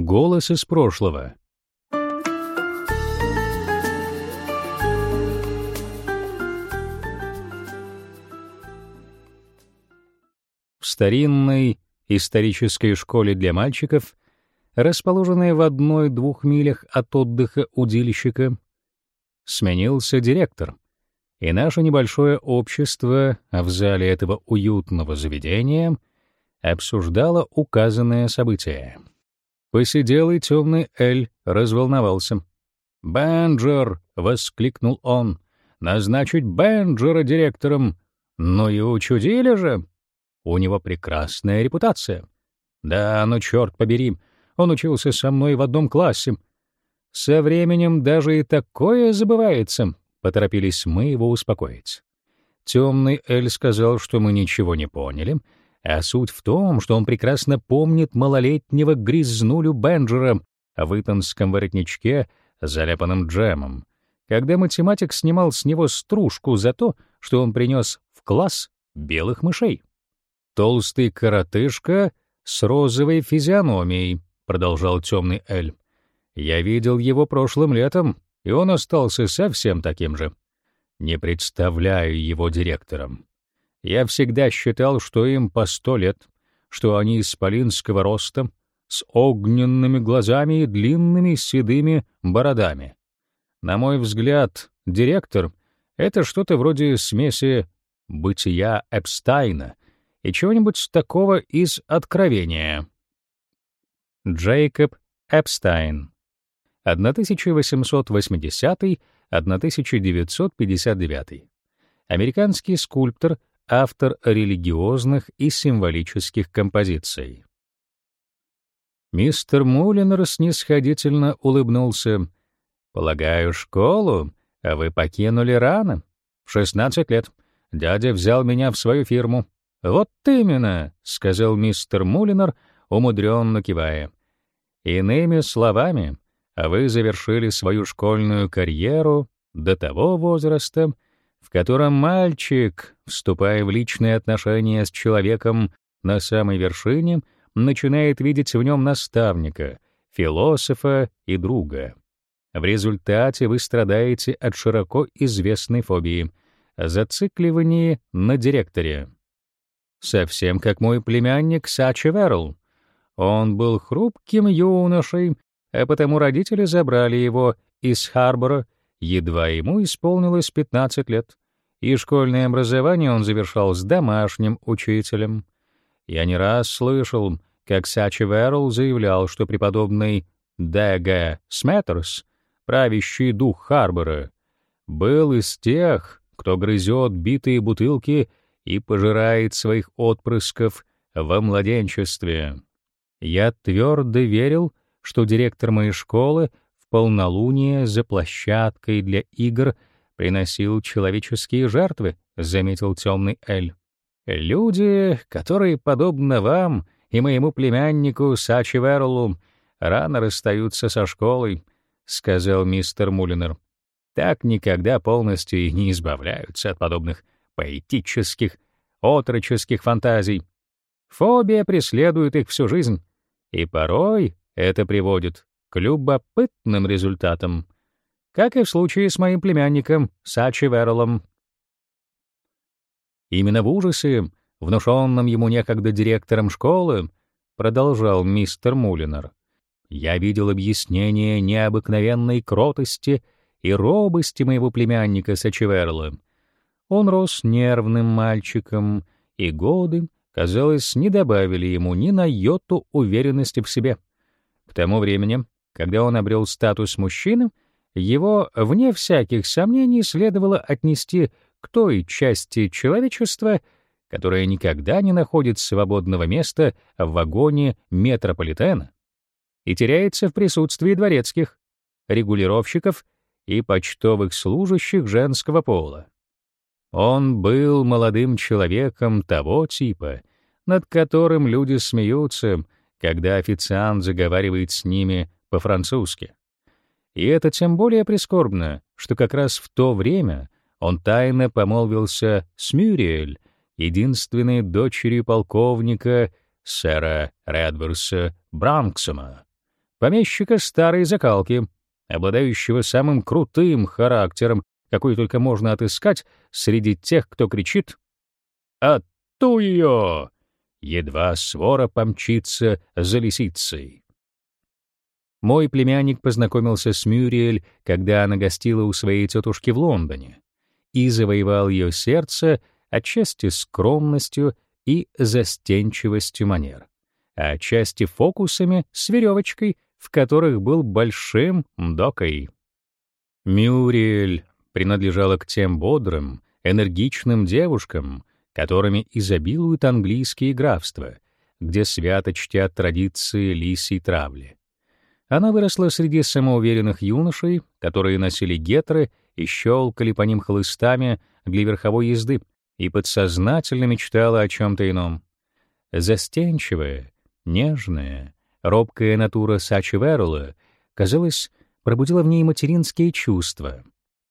Голос из прошлого. В старинной исторической школе для мальчиков, расположенной в одной-двух милях от отдыха удильщика, сменился директор, и наше небольшое общество в зале этого уютного заведения обсуждало указанное событие. Посиделый темный Эль разволновался. «Бенджер!» — воскликнул он. «Назначить Бенджера директором! Ну и учудили же! У него прекрасная репутация. Да, ну черт побери, он учился со мной в одном классе. Со временем даже и такое забывается. Поторопились мы его успокоить. Темный Эль сказал, что мы ничего не поняли, а суть в том, что он прекрасно помнит малолетнего грязнулю Бенджера в итонском воротничке, заляпанном джемом, когда математик снимал с него стружку за то, что он принес в класс белых мышей. Толстый коротышка с розовой физиономией, продолжал темный Эль. Я видел его прошлым летом, и он остался совсем таким же. Не представляю его директором. Я всегда считал, что им по сто лет, что они исполинского роста, с огненными глазами и длинными седыми бородами. На мой взгляд, директор — это что-то вроде смеси бытия Эпстайна и чего-нибудь такого из «Откровения». Джейкоб Эпстайн 1880-1959. Американский скульптор, автор религиозных и символических композиций. Мистер Мулинер снисходительно улыбнулся. «Полагаю, школу а вы покинули рано, в 16 лет. Дядя взял меня в свою фирму». «Вот именно», — сказал мистер Мулинер, умудренно кивая. «Иными словами, вы завершили свою школьную карьеру до того возраста, в котором мальчик, вступая в личные отношения с человеком на самой вершине, начинает видеть в нем наставника, философа и друга. В результате вы страдаете от широко известной фобии — зацикливания на директоре. Совсем как мой племянник Сачи Верл. Он был хрупким юношей, а потому родители забрали его из Харбора, едва ему исполнилось 15 лет, и школьное образование он завершал с домашним учителем. Я не раз слышал, как Сачи Верл заявлял, что преподобный Д.Г. Сметтерс, правящий дух Харбора, был из тех, кто грызет битые бутылки и пожирает своих отпрысков во младенчестве. Я твердо верил, что директор моей школы полнолуние за площадкой для игр приносил человеческие жертвы, заметил темный Эль. Люди, которые, подобно вам и моему племяннику Сачи рано расстаются со школой, сказал мистер Мулинер. Так никогда полностью и не избавляются от подобных поэтических, отроческих фантазий. Фобия преследует их всю жизнь, и порой это приводит к любопытным результатам, как и в случае с моим племянником Сачи Веролом. Именно в ужасе, внушенном ему некогда директором школы, продолжал мистер Мулинер, я видел объяснение необыкновенной кротости и робости моего племянника Сачеверла. Он рос нервным мальчиком, и годы, казалось, не добавили ему ни на йоту уверенности в себе. К тому времени, когда он обрел статус мужчины, его, вне всяких сомнений, следовало отнести к той части человечества, которая никогда не находит свободного места в вагоне метрополитена и теряется в присутствии дворецких, регулировщиков и почтовых служащих женского пола. Он был молодым человеком того типа, над которым люди смеются, когда официант заговаривает с ними по-французски. И это тем более прискорбно, что как раз в то время он тайно помолвился с Мюриэль, единственной дочерью полковника сэра Редверса Бранксома, помещика старой закалки, обладающего самым крутым характером, какой только можно отыскать среди тех, кто кричит «Ату ее!» едва свора помчится за лисицей. Мой племянник познакомился с Мюриэль, когда она гостила у своей тетушки в Лондоне, и завоевал ее сердце отчасти скромностью и застенчивостью манер, а отчасти фокусами с веревочкой, в которых был большим докой. Мюриэль принадлежала к тем бодрым, энергичным девушкам, которыми изобилуют английские графства, где свято чтят традиции лисий травли. Она выросла среди самоуверенных юношей, которые носили гетры и щелкали по ним хлыстами для верховой езды, и подсознательно мечтала о чем-то ином. Застенчивая, нежная, робкая натура Сачи Верула, казалось, пробудила в ней материнские чувства.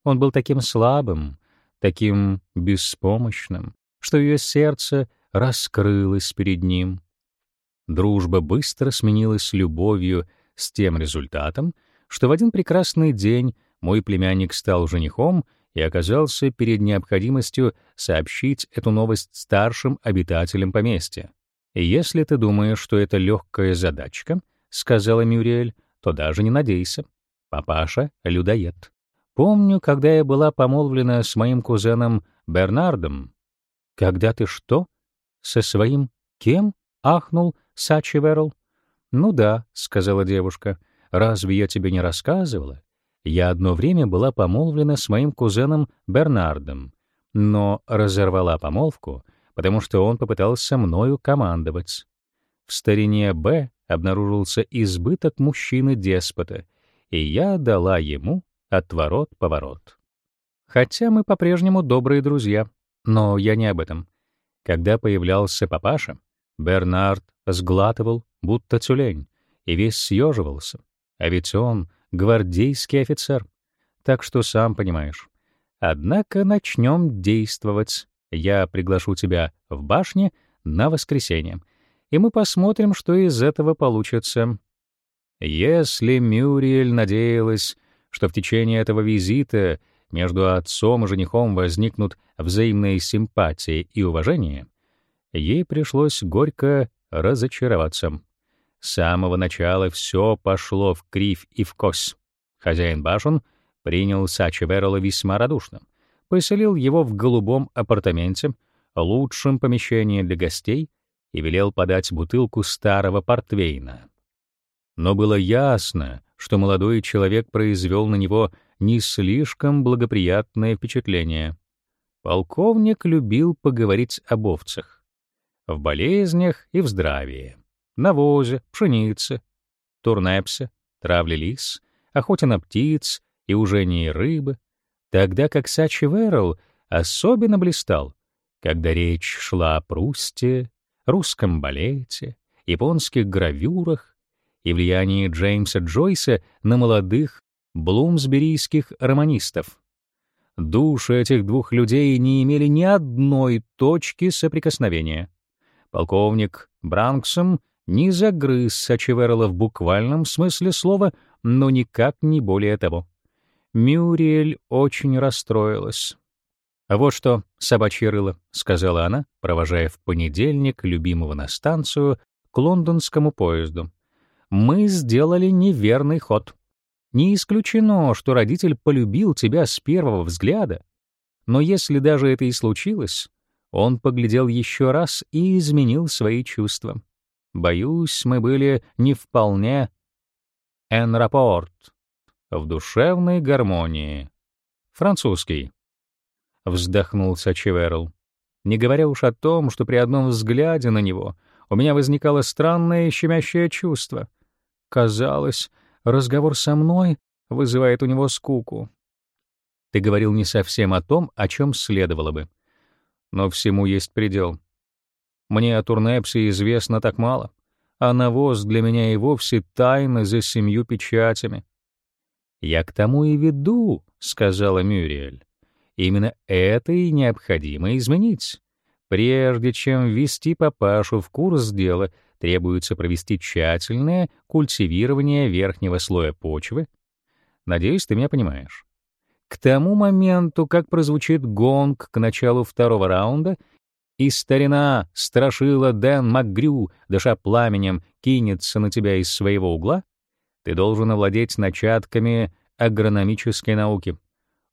Он был таким слабым, таким беспомощным, что ее сердце раскрылось перед ним. Дружба быстро сменилась любовью с тем результатом, что в один прекрасный день мой племянник стал женихом и оказался перед необходимостью сообщить эту новость старшим обитателям поместья. «Если ты думаешь, что это легкая задачка, — сказала Мюриэль, — то даже не надейся. Папаша — людоед. Помню, когда я была помолвлена с моим кузеном Бернардом, «Когда ты что? Со своим кем?» — ахнул Сачи Верл. «Ну да», — сказала девушка, — «разве я тебе не рассказывала? Я одно время была помолвлена с моим кузеном Бернардом, но разорвала помолвку, потому что он попытался мною командовать. В старине Б обнаружился избыток мужчины-деспота, и я дала ему отворот-поворот. Хотя мы по-прежнему добрые друзья. Но я не об этом. Когда появлялся папаша, Бернард сглатывал, будто тюлень, и весь съеживался. А ведь он гвардейский офицер. Так что сам понимаешь. Однако начнем действовать. Я приглашу тебя в башне на воскресенье, и мы посмотрим, что из этого получится. Если Мюриэль надеялась, что в течение этого визита между отцом и женихом возникнут взаимные симпатии и уважение, ей пришлось горько разочароваться. С самого начала все пошло в кривь и в кось. Хозяин башен принял Сачи Верола весьма радушно, поселил его в голубом апартаменте, лучшем помещении для гостей, и велел подать бутылку старого портвейна. Но было ясно, что молодой человек произвел на него не слишком благоприятное впечатление. Полковник любил поговорить об овцах. В болезнях и в здравии, навозе, пшенице, турнепсе, травле лис, охоте на птиц и ужении рыбы, тогда как Сачи Верл особенно блистал, когда речь шла о Прусте, русском балете, японских гравюрах и влиянии Джеймса Джойса на молодых блумсберийских романистов. Души этих двух людей не имели ни одной точки соприкосновения. Полковник Бранксом не загрыз Сачеверла в буквальном смысле слова, но никак не более того. Мюриэль очень расстроилась. «Вот что, собачье рыло», — сказала она, провожая в понедельник любимого на станцию к лондонскому поезду. «Мы сделали неверный ход. Не исключено, что родитель полюбил тебя с первого взгляда, но если даже это и случилось, он поглядел еще раз и изменил свои чувства. Боюсь, мы были не вполне rapport, в душевной гармонии. Французский. Вздохнул Сачеверл. Не говоря уж о том, что при одном взгляде на него у меня возникало странное щемящее чувство. Казалось, разговор со мной вызывает у него скуку. Ты говорил не совсем о том, о чем следовало бы. Но всему есть предел. Мне о Турнепсе известно так мало, а навоз для меня и вовсе тайна за семью печатями. «Я к тому и веду», — сказала Мюриэль. «Именно это и необходимо изменить. Прежде чем ввести папашу в курс дела, требуется провести тщательное культивирование верхнего слоя почвы. Надеюсь, ты меня понимаешь. К тому моменту, как прозвучит гонг к началу второго раунда, и старина страшила Дэн МакГрю, дыша пламенем, кинется на тебя из своего угла, ты должен овладеть начатками агрономической науки.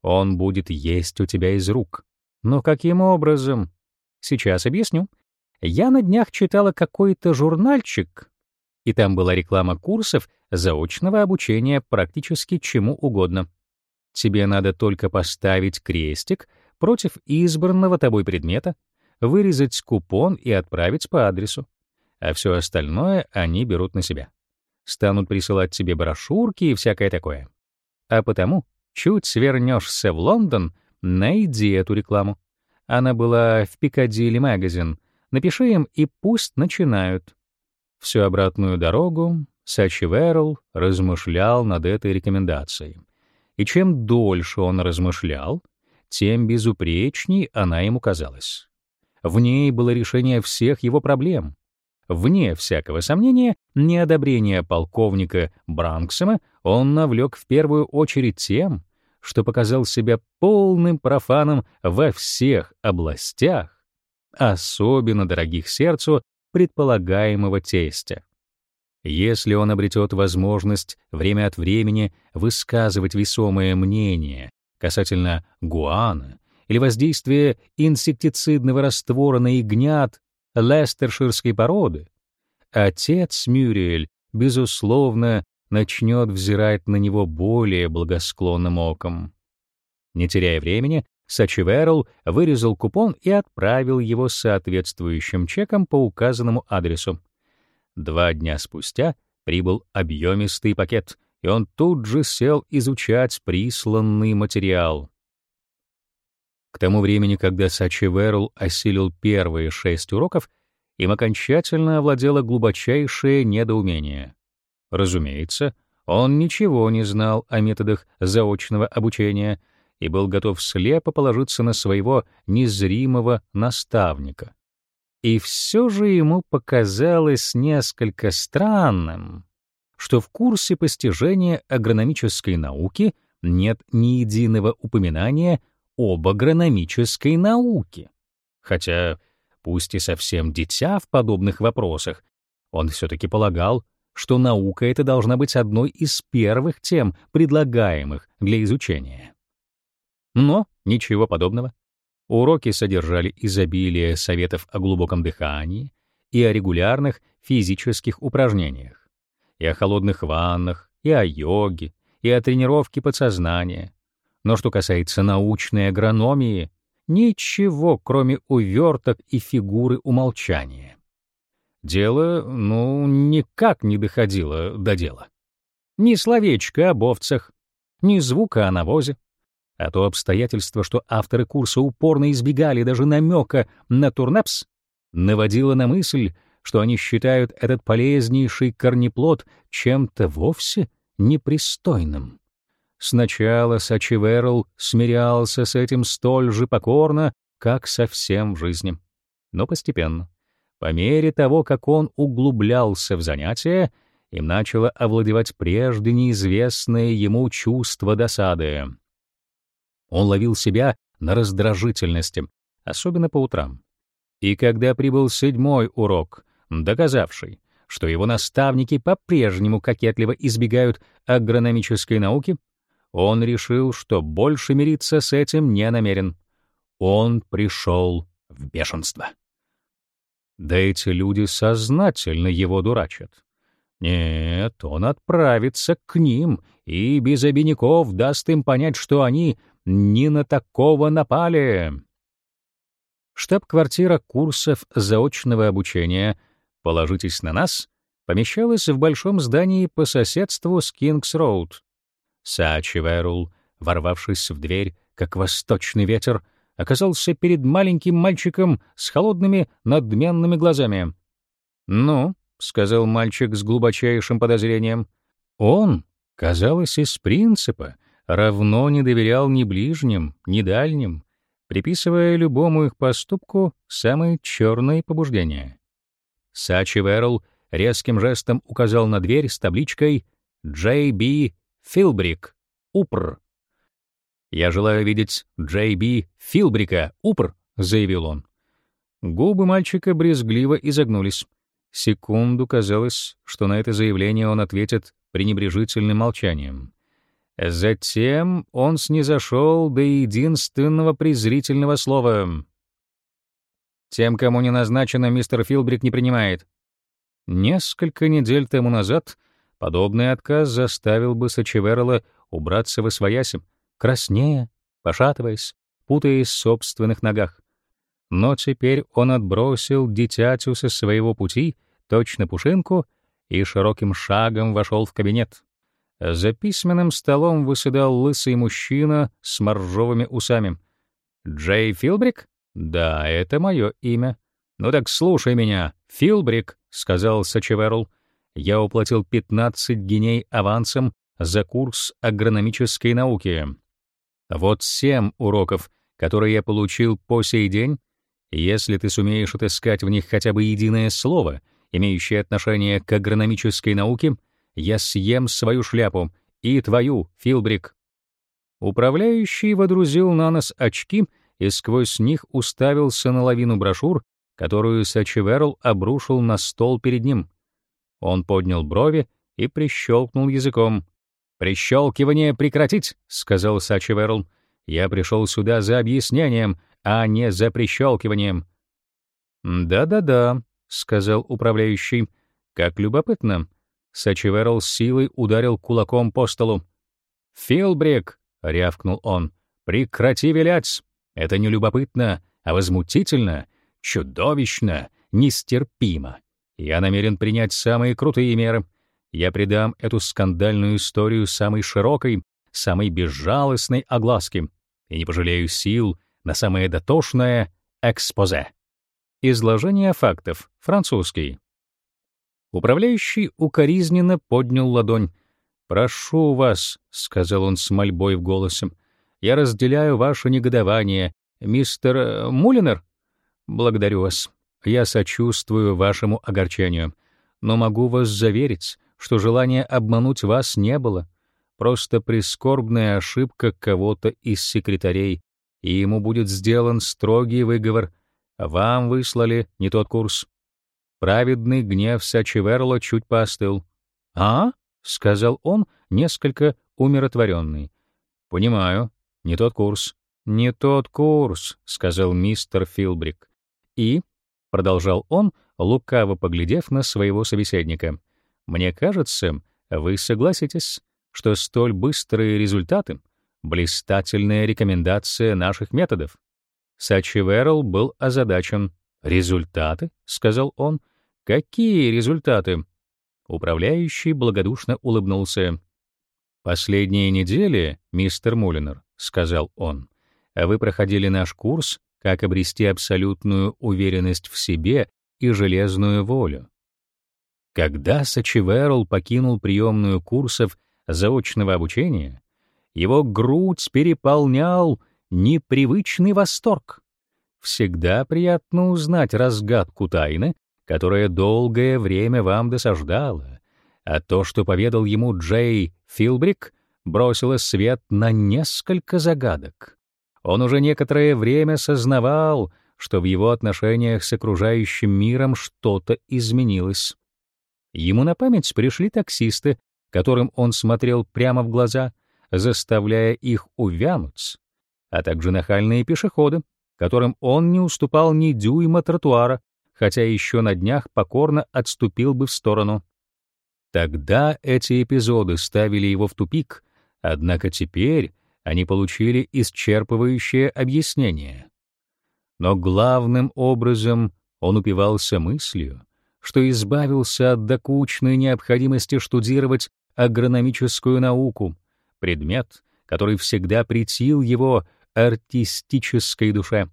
Он будет есть у тебя из рук. Но каким образом? Сейчас объясню. Я на днях читала какой-то журнальчик, и там была реклама курсов заочного обучения практически чему угодно. Тебе надо только поставить крестик против избранного тобой предмета, вырезать купон и отправить по адресу. А все остальное они берут на себя. Станут присылать тебе брошюрки и всякое такое. А потому чуть свернешься в Лондон, найди эту рекламу. Она была в Пикадилли Магазин. Напиши им, и пусть начинают. Всю обратную дорогу Сачи Верл размышлял над этой рекомендацией. И чем дольше он размышлял, тем безупречней она ему казалась. В ней было решение всех его проблем. Вне всякого сомнения, неодобрение полковника Бранксома он навлек в первую очередь тем, что показал себя полным профаном во всех областях, особенно дорогих сердцу предполагаемого тестя. Если он обретет возможность время от времени высказывать весомое мнение касательно гуана или воздействия инсектицидного раствора на ягнят лестерширской породы, отец Мюриэль, безусловно, начнет взирать на него более благосклонным оком. Не теряя времени, Сачиверл вырезал купон и отправил его соответствующим чеком по указанному адресу. Два дня спустя прибыл объемистый пакет, и он тут же сел изучать присланный материал. К тому времени, когда Сачиверл осилил первые шесть уроков, им окончательно овладело глубочайшее недоумение. Разумеется, он ничего не знал о методах заочного обучения и был готов слепо положиться на своего незримого наставника. И все же ему показалось несколько странным, что в курсе постижения агрономической науки нет ни единого упоминания об агрономической науке. Хотя, пусть и совсем дитя в подобных вопросах, он все-таки полагал, что наука эта должна быть одной из первых тем, предлагаемых для изучения. Но ничего подобного. Уроки содержали изобилие советов о глубоком дыхании и о регулярных физических упражнениях, и о холодных ваннах, и о йоге, и о тренировке подсознания. Но что касается научной агрономии, ничего, кроме уверток и фигуры умолчания. Дело, ну, никак не доходило до дела. Ни словечка об овцах, ни звука о навозе. А то обстоятельство, что авторы курса упорно избегали даже намека на турнепс, наводило на мысль, что они считают этот полезнейший корнеплод чем-то вовсе непристойным. Сначала Сачиверл смирялся с этим столь же покорно, как со всем в жизни. Но постепенно, по мере того, как он углублялся в занятия, им начало овладевать прежде неизвестное ему чувство досады. Он ловил себя на раздражительности, особенно по утрам. И когда прибыл седьмой урок, доказавший, что его наставники по-прежнему кокетливо избегают агрономической науки, он решил, что больше мириться с этим не намерен. Он пришел в бешенство. Да эти люди сознательно его дурачат. Нет, он отправится к ним и без обиняков даст им понять, что они не на такого напали. Штаб-квартира курсов заочного обучения «Положитесь на нас» помещалась в большом здании по соседству с Кингс-Роуд. Сачи Верул, ворвавшись в дверь, как восточный ветер, оказался перед маленьким мальчиком с холодными надменными глазами. «Ну», — сказал мальчик с глубочайшим подозрением, — «он, казалось, из принципа, равно не доверял ни ближним, ни дальним, приписывая любому их поступку самые черные побуждения. Сачи Верл резким жестом указал на дверь с табличкой «Джей Би Филбрик, УПР». «Я желаю видеть Джей Би Филбрика, УПР», — заявил он. Губы мальчика брезгливо изогнулись. Секунду казалось, что на это заявление он ответит пренебрежительным молчанием. Затем он снизошел до единственного презрительного слова. «Тем, кому не назначено, мистер Филбрик не принимает». Несколько недель тому назад подобный отказ заставил бы Сачеверла убраться во свояси, краснея, пошатываясь, путаясь в собственных ногах. Но теперь он отбросил дитятю со своего пути, точно пушинку, и широким шагом вошел в кабинет. За письменным столом выседал лысый мужчина с моржовыми усами. «Джей Филбрик? Да, это мое имя. Ну так слушай меня, Филбрик», — сказал Сачеверл. «Я уплатил 15 геней авансом за курс агрономической науки. Вот семь уроков, которые я получил по сей день. Если ты сумеешь отыскать в них хотя бы единое слово, имеющее отношение к агрономической науке, — я съем свою шляпу и твою, Филбрик. Управляющий водрузил на нос очки и сквозь них уставился на лавину брошюр, которую Сачеверл обрушил на стол перед ним. Он поднял брови и прищелкнул языком. «Прищелкивание прекратить!» — сказал Сачеверл. «Я пришел сюда за объяснением, а не за прищелкиванием». «Да-да-да», — сказал управляющий. «Как любопытно. Сачеверл с силой ударил кулаком по столу. «Филбрик!» — рявкнул он. «Прекрати вилять! Это не любопытно, а возмутительно, чудовищно, нестерпимо. Я намерен принять самые крутые меры. Я придам эту скандальную историю самой широкой, самой безжалостной огласке и не пожалею сил на самое дотошное экспозе». Изложение фактов. Французский. Управляющий укоризненно поднял ладонь. «Прошу вас», — сказал он с мольбой в голосе, — «я разделяю ваше негодование. Мистер э, Мулинер?» «Благодарю вас. Я сочувствую вашему огорчению. Но могу вас заверить, что желания обмануть вас не было. Просто прискорбная ошибка кого-то из секретарей, и ему будет сделан строгий выговор. Вам выслали не тот курс. Праведный гнев Сачеверла чуть поостыл. «А?» — сказал он, несколько умиротворенный. «Понимаю. Не тот курс». «Не тот курс», — сказал мистер Филбрик. «И?» — продолжал он, лукаво поглядев на своего собеседника. «Мне кажется, вы согласитесь, что столь быстрые результаты — блистательная рекомендация наших методов». Сачеверл был озадачен. «Результаты?» — сказал он. Какие результаты? Управляющий благодушно улыбнулся. Последние недели, мистер Мулинер, сказал он. Вы проходили наш курс, как обрести абсолютную уверенность в себе и железную волю. Когда Сачеверл покинул приемную курсов заочного обучения, его грудь переполнял непривычный восторг. Всегда приятно узнать разгадку тайны, которое долгое время вам досаждало, а то, что поведал ему Джей Филбрик, бросило свет на несколько загадок. Он уже некоторое время сознавал, что в его отношениях с окружающим миром что-то изменилось. Ему на память пришли таксисты, которым он смотрел прямо в глаза, заставляя их увянуть, а также нахальные пешеходы, которым он не уступал ни дюйма тротуара, хотя еще на днях покорно отступил бы в сторону. Тогда эти эпизоды ставили его в тупик, однако теперь они получили исчерпывающее объяснение. Но главным образом он упивался мыслью, что избавился от докучной необходимости штудировать агрономическую науку, предмет, который всегда претил его артистической душе.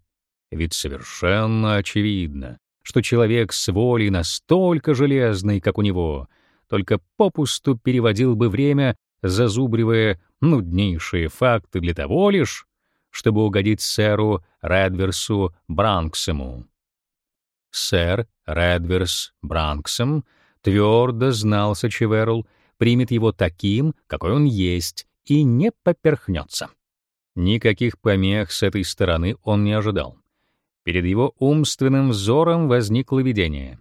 Ведь совершенно очевидно, что человек с волей настолько железный, как у него, только попусту переводил бы время, зазубривая нуднейшие факты для того лишь, чтобы угодить сэру Редверсу Бранксему. Сэр Редверс Бранксом твердо знал Сачеверл, примет его таким, какой он есть, и не поперхнется. Никаких помех с этой стороны он не ожидал. Перед его умственным взором возникло видение.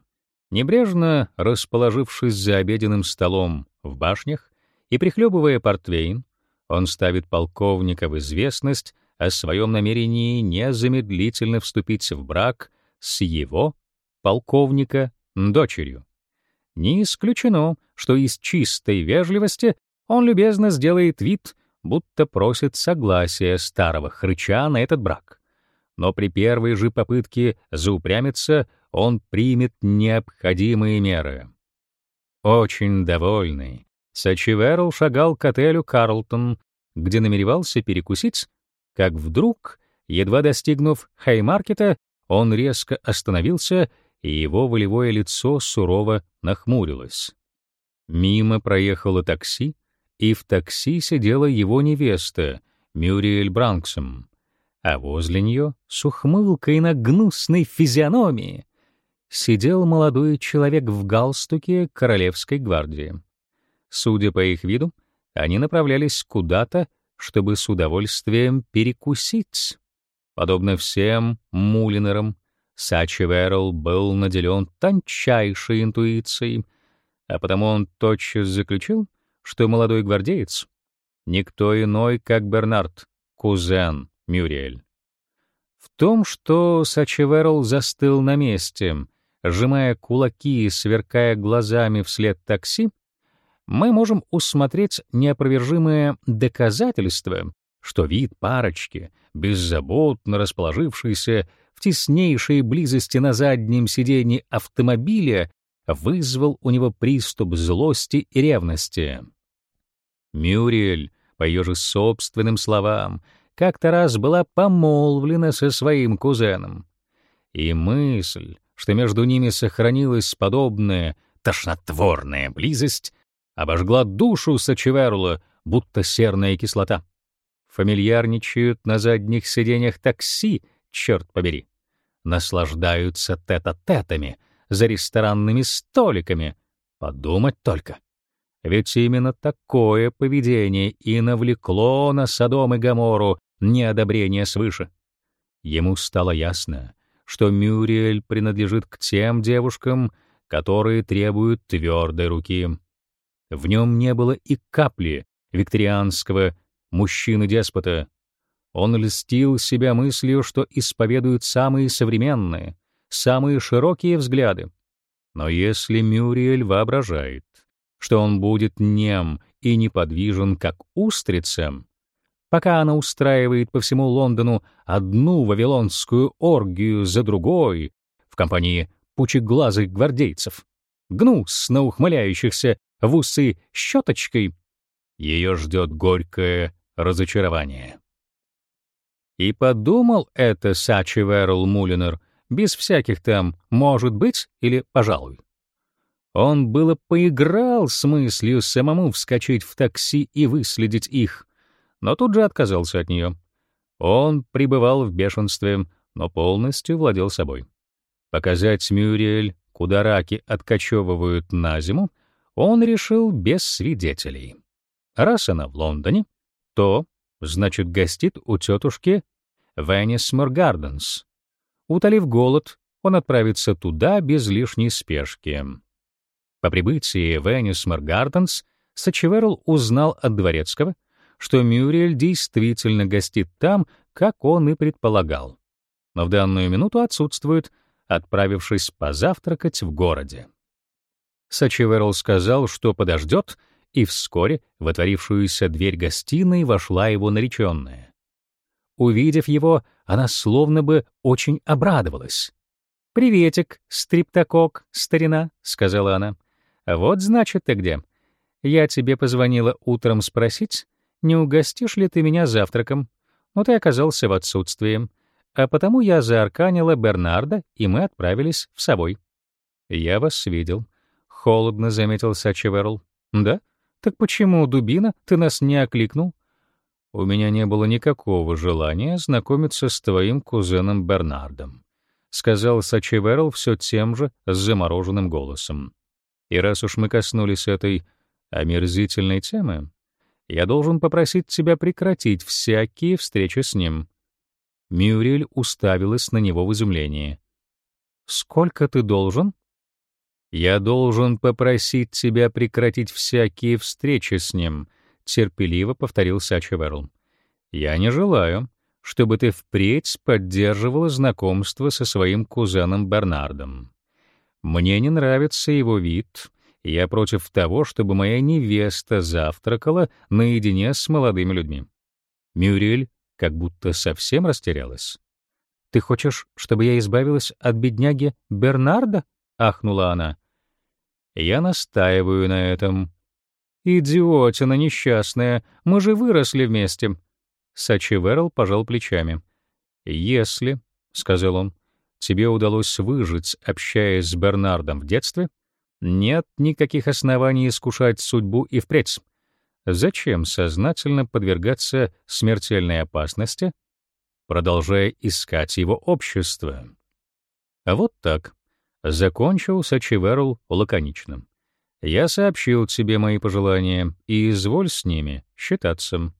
Небрежно расположившись за обеденным столом в башнях и прихлебывая портвейн, он ставит полковника в известность о своем намерении незамедлительно вступить в брак с его, полковника, дочерью. Не исключено, что из чистой вежливости он любезно сделает вид, будто просит согласия старого хрыча на этот брак. Но при первой же попытке заупрямиться он примет необходимые меры. Очень довольный, Сачиверл шагал к отелю «Карлтон», где намеревался перекусить, как вдруг, едва достигнув Хаймаркета, он резко остановился, и его волевое лицо сурово нахмурилось. Мимо проехало такси, и в такси сидела его невеста, Мюриэль Бранксом, а возле нее, с ухмылкой на гнусной физиономии, сидел молодой человек в галстуке Королевской гвардии. Судя по их виду, они направлялись куда-то, чтобы с удовольствием перекусить. Подобно всем мулинерам, Сачи был наделен тончайшей интуицией, а потому он тотчас заключил, что молодой гвардеец — никто иной, как Бернард, кузен Мюриэль. В том, что Сачеверл застыл на месте, сжимая кулаки и сверкая глазами вслед такси, мы можем усмотреть неопровержимое доказательство, что вид парочки, беззаботно расположившейся в теснейшей близости на заднем сиденье автомобиля, вызвал у него приступ злости и ревности. Мюриэль, по ее же собственным словам, как-то раз была помолвлена со своим кузеном. И мысль, что между ними сохранилась подобная тошнотворная близость, обожгла душу Сачеверула, будто серная кислота. Фамильярничают на задних сиденьях такси, черт побери. Наслаждаются тет-а-тетами за ресторанными столиками. Подумать только. Ведь именно такое поведение и навлекло на Содом и Гоморру неодобрение свыше. Ему стало ясно, что Мюриэль принадлежит к тем девушкам, которые требуют твердой руки. В нем не было и капли викторианского мужчины-деспота. Он льстил себя мыслью, что исповедует самые современные, самые широкие взгляды. Но если Мюриэль воображает, что он будет нем и неподвижен, как устрица, пока она устраивает по всему Лондону одну вавилонскую оргию за другой в компании пучеглазых гвардейцев, гнусно ухмыляющихся в усы щеточкой, ее ждет горькое разочарование. И подумал это Сачи Верл Мулинер без всяких там «может быть» или «пожалуй». Он было поиграл с мыслью самому вскочить в такси и выследить их, но тут же отказался от нее. Он пребывал в бешенстве, но полностью владел собой. Показать Мюриэль, куда раки откачевывают на зиму, он решил без свидетелей. Раз она в Лондоне, то, значит, гостит у тетушки Веннисмор Гарденс. Утолив голод, он отправится туда без лишней спешки. По прибытии в Веннисмор Гарденс Сачеверл узнал от дворецкого, что Мюриэль действительно гостит там, как он и предполагал, но в данную минуту отсутствует, отправившись позавтракать в городе. Сачеверл сказал, что подождет, и вскоре в отворившуюся дверь гостиной вошла его нареченная. Увидев его, она словно бы очень обрадовалась. «Приветик, стриптокок, старина», — сказала она. «Вот, значит, ты где. Я тебе позвонила утром спросить, не угостишь ли ты меня завтраком, но ты оказался в отсутствии, а потому я заарканила Бернарда, и мы отправились в собой. Я вас видел, холодно заметил Сачеверл. Да? Так почему, дубина, ты нас не окликнул? У меня не было никакого желания знакомиться с твоим кузеном Бернардом, сказал Сачеверл все тем же замороженным голосом. И раз уж мы коснулись этой омерзительной темы, я должен попросить тебя прекратить всякие встречи с ним. Мюрриэль уставилась на него в изумлении. Сколько ты должен? Я должен попросить тебя прекратить всякие встречи с ним, терпеливо повторил Сачеверл. Я не желаю, чтобы ты впредь поддерживала знакомство со своим кузеном Бернардом. Мне не нравится его вид, я против того, чтобы моя невеста завтракала наедине с молодыми людьми. Мюрель как будто совсем растерялась. Ты хочешь, чтобы я избавилась от бедняги Бернарда? ахнула она. Я настаиваю на этом. Идиотина несчастная, мы же выросли вместе. Сачи Верл пожал плечами. Если, сказал он, тебе удалось выжить, общаясь с Бернардом в детстве, нет никаких оснований искушать судьбу и впредь. Зачем сознательно подвергаться смертельной опасности, продолжая искать его общество? А вот так. Закончил Сачиверл лаконично. Я сообщил тебе мои пожелания, и изволь с ними считаться.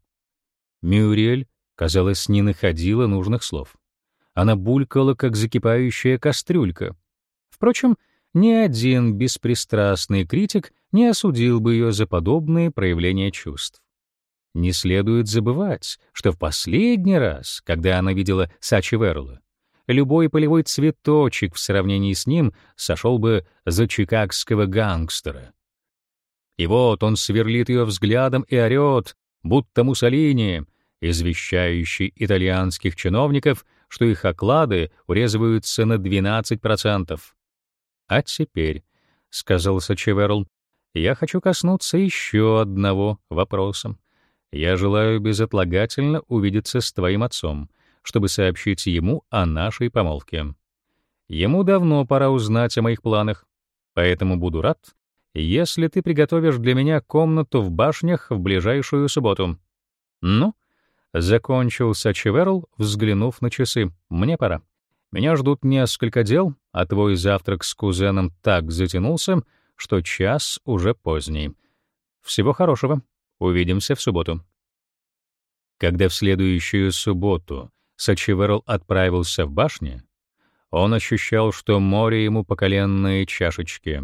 Мюриэль, казалось, не находила нужных слов. Она булькала, как закипающая кастрюлька. Впрочем, ни один беспристрастный критик не осудил бы ее за подобные проявления чувств. Не следует забывать, что в последний раз, когда она видела Сачи Верла, любой полевой цветочек в сравнении с ним сошел бы за чикагского гангстера. И вот он сверлит ее взглядом и орет, будто Муссолини, извещающий итальянских чиновников, что их оклады урезываются на 12%. А теперь, — сказал Сачеверл, — я хочу коснуться еще одного вопроса. Я желаю безотлагательно увидеться с твоим отцом, чтобы сообщить ему о нашей помолвке. Ему давно пора узнать о моих планах, поэтому буду рад, если ты приготовишь для меня комнату в башнях в ближайшую субботу. Ну, закончил Сачеверл, взглянув на часы. Мне пора. Меня ждут несколько дел, а твой завтрак с кузеном так затянулся, что час уже поздний. Всего хорошего. Увидимся в субботу. Когда в следующую субботу Сачиверл отправился в башню, он ощущал, что море ему по коленные чашечки.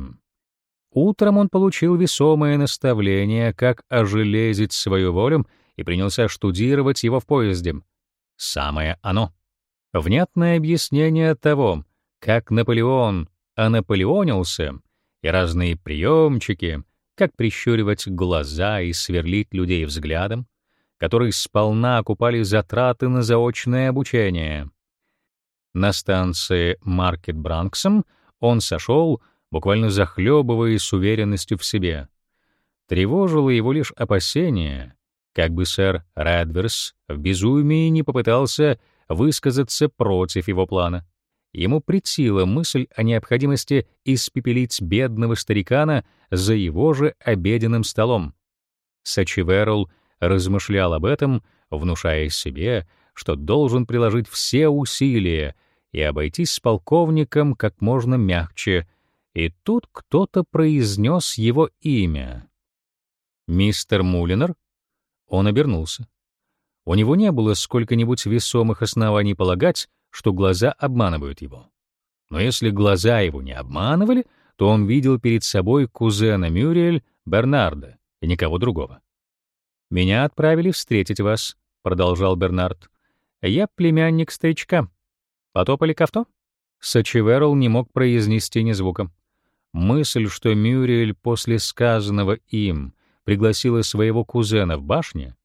Утром он получил весомое наставление, как ожелезить свою волю, и принялся штудировать его в поезде. Самое оно внятное объяснение того, как Наполеон анаполеонился, и разные приемчики, как прищуривать глаза и сверлить людей взглядом, которые сполна окупали затраты на заочное обучение. На станции Маркет Бранксом он сошел, буквально захлебываясь с уверенностью в себе. Тревожило его лишь опасение, как бы сэр Редверс в безумии не попытался высказаться против его плана. Ему притила мысль о необходимости испепелить бедного старикана за его же обеденным столом. Сачиверл размышлял об этом, внушая себе, что должен приложить все усилия и обойтись с полковником как можно мягче, и тут кто-то произнес его имя. «Мистер Мулинер?» Он обернулся. У него не было сколько-нибудь весомых оснований полагать, что глаза обманывают его. Но если глаза его не обманывали, то он видел перед собой кузена Мюриэль Бернарда и никого другого. «Меня отправили встретить вас», — продолжал Бернард. «Я племянник старичка. Потопали к авто?» Сачеверл не мог произнести ни звука. Мысль, что Мюриэль после сказанного им пригласила своего кузена в башню,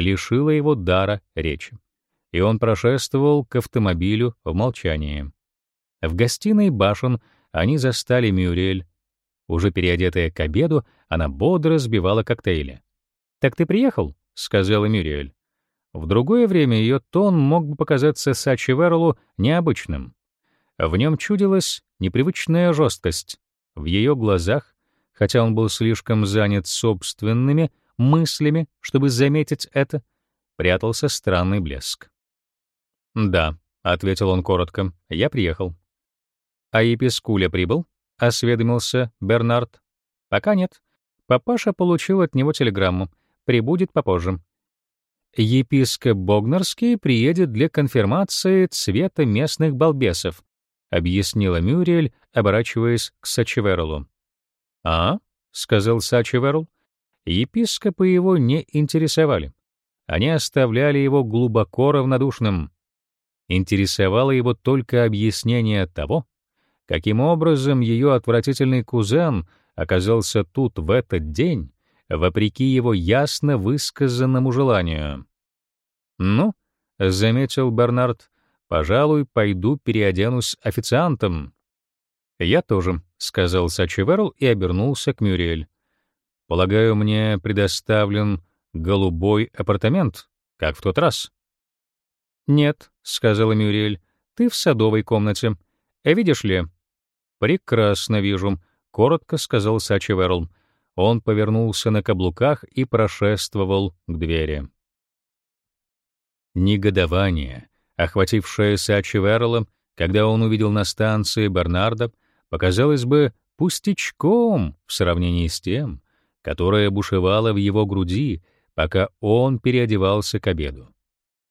лишила его дара речи, и он прошествовал к автомобилю в молчании. В гостиной башен они застали Мюрель. Уже переодетая к обеду, она бодро сбивала коктейли. «Так ты приехал?» — сказала Мюрель. В другое время ее тон мог бы показаться Сачи необычным. В нем чудилась непривычная жесткость. В ее глазах, хотя он был слишком занят собственными, мыслями, чтобы заметить это, прятался странный блеск. «Да», — ответил он коротко, — «я приехал». «А Епискуля прибыл?» — осведомился Бернард. Пока нет. Папаша получил от него телеграмму. Прибудет попозже. Епископ Богнерский приедет для конфирмации цвета местных балбесов, объяснила Мюриэль, оборачиваясь к Сачеверлу. А? сказал Сачеверл. Епископы его не интересовали. Они оставляли его глубоко равнодушным. Интересовало его только объяснение того, каким образом ее отвратительный кузен оказался тут в этот день, вопреки его ясно высказанному желанию. «Ну», — заметил Бернард, — «пожалуй, пойду переоденусь официантом». «Я тоже», — сказал Сачеверл и обернулся к Мюриэль. «Полагаю, мне предоставлен голубой апартамент, как в тот раз». «Нет», — сказала Мюриэль, — «ты в садовой комнате. А видишь ли?» «Прекрасно вижу», — коротко сказал Сачеверл. Он повернулся на каблуках и прошествовал к двери. Негодование, охватившее Сачеверла, когда он увидел на станции Бернарда, показалось бы пустячком в сравнении с тем, которое бушевало в его груди, пока он переодевался к обеду.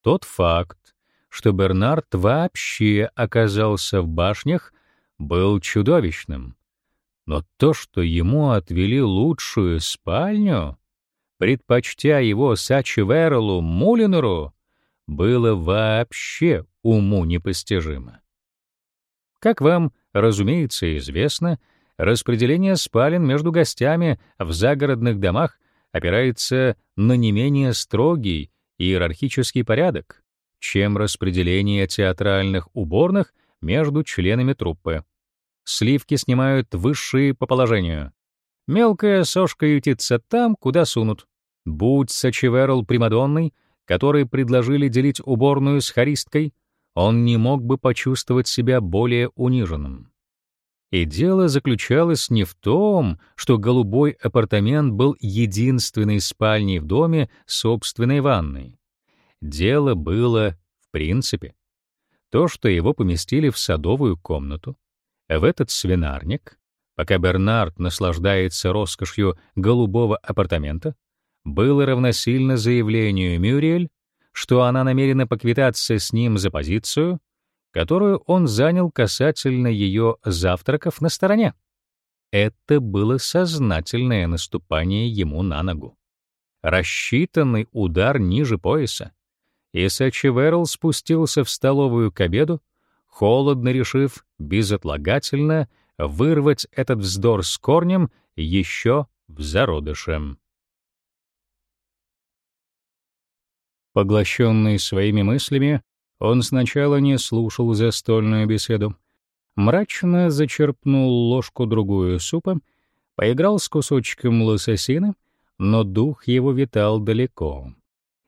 Тот факт, что Бернард вообще оказался в башнях, был чудовищным. Но то, что ему отвели лучшую спальню, предпочтя его Сачи-Верлу Мулинеру, было вообще уму непостижимо. Как вам, разумеется, известно, распределение спален между гостями в загородных домах опирается на не менее строгий иерархический порядок, чем распределение театральных уборных между членами труппы. Сливки снимают высшие по положению. Мелкая сошка ютится там, куда сунут. Будь Сачеверл Примадонной, который предложили делить уборную с харисткой, он не мог бы почувствовать себя более униженным. И дело заключалось не в том, что голубой апартамент был единственной спальней в доме с собственной ванной. Дело было в принципе. То, что его поместили в садовую комнату, в этот свинарник, пока Бернард наслаждается роскошью голубого апартамента, было равносильно заявлению Мюриэль, что она намерена поквитаться с ним за позицию, которую он занял касательно ее завтраков на стороне. Это было сознательное наступание ему на ногу. Рассчитанный удар ниже пояса. И спустился в столовую к обеду, холодно решив безотлагательно вырвать этот вздор с корнем еще в зародыше. Поглощенный своими мыслями, он сначала не слушал застольную беседу. Мрачно зачерпнул ложку-другую супа, поиграл с кусочком лососины, но дух его витал далеко.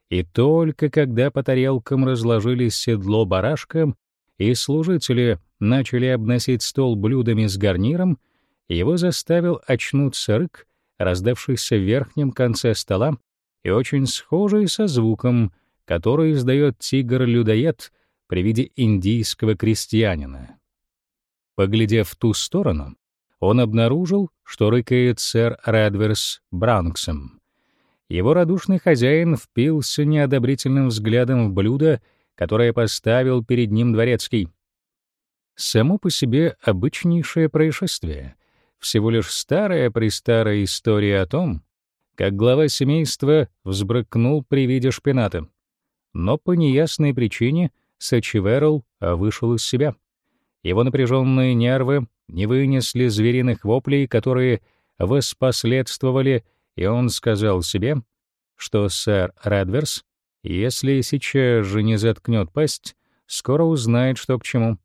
И только когда по тарелкам разложились седло барашка, и служители начали обносить стол блюдами с гарниром, его заставил очнуться рык, раздавшийся в верхнем конце стола и очень схожий со звуком, который издает тигр-людоед при виде индийского крестьянина. Поглядев в ту сторону, он обнаружил, что рыкает сэр Редверс Бранксом. Его радушный хозяин впился неодобрительным взглядом в блюдо, которое поставил перед ним дворецкий. Само по себе обычнейшее происшествие, всего лишь старая-престарая история о том, как глава семейства взбрыкнул при виде шпината. Но по неясной причине Сачиверл вышел из себя. Его напряженные нервы не вынесли звериных воплей, которые воспоследствовали, и он сказал себе, что сэр Редверс, если сейчас же не заткнет пасть, скоро узнает, что к чему.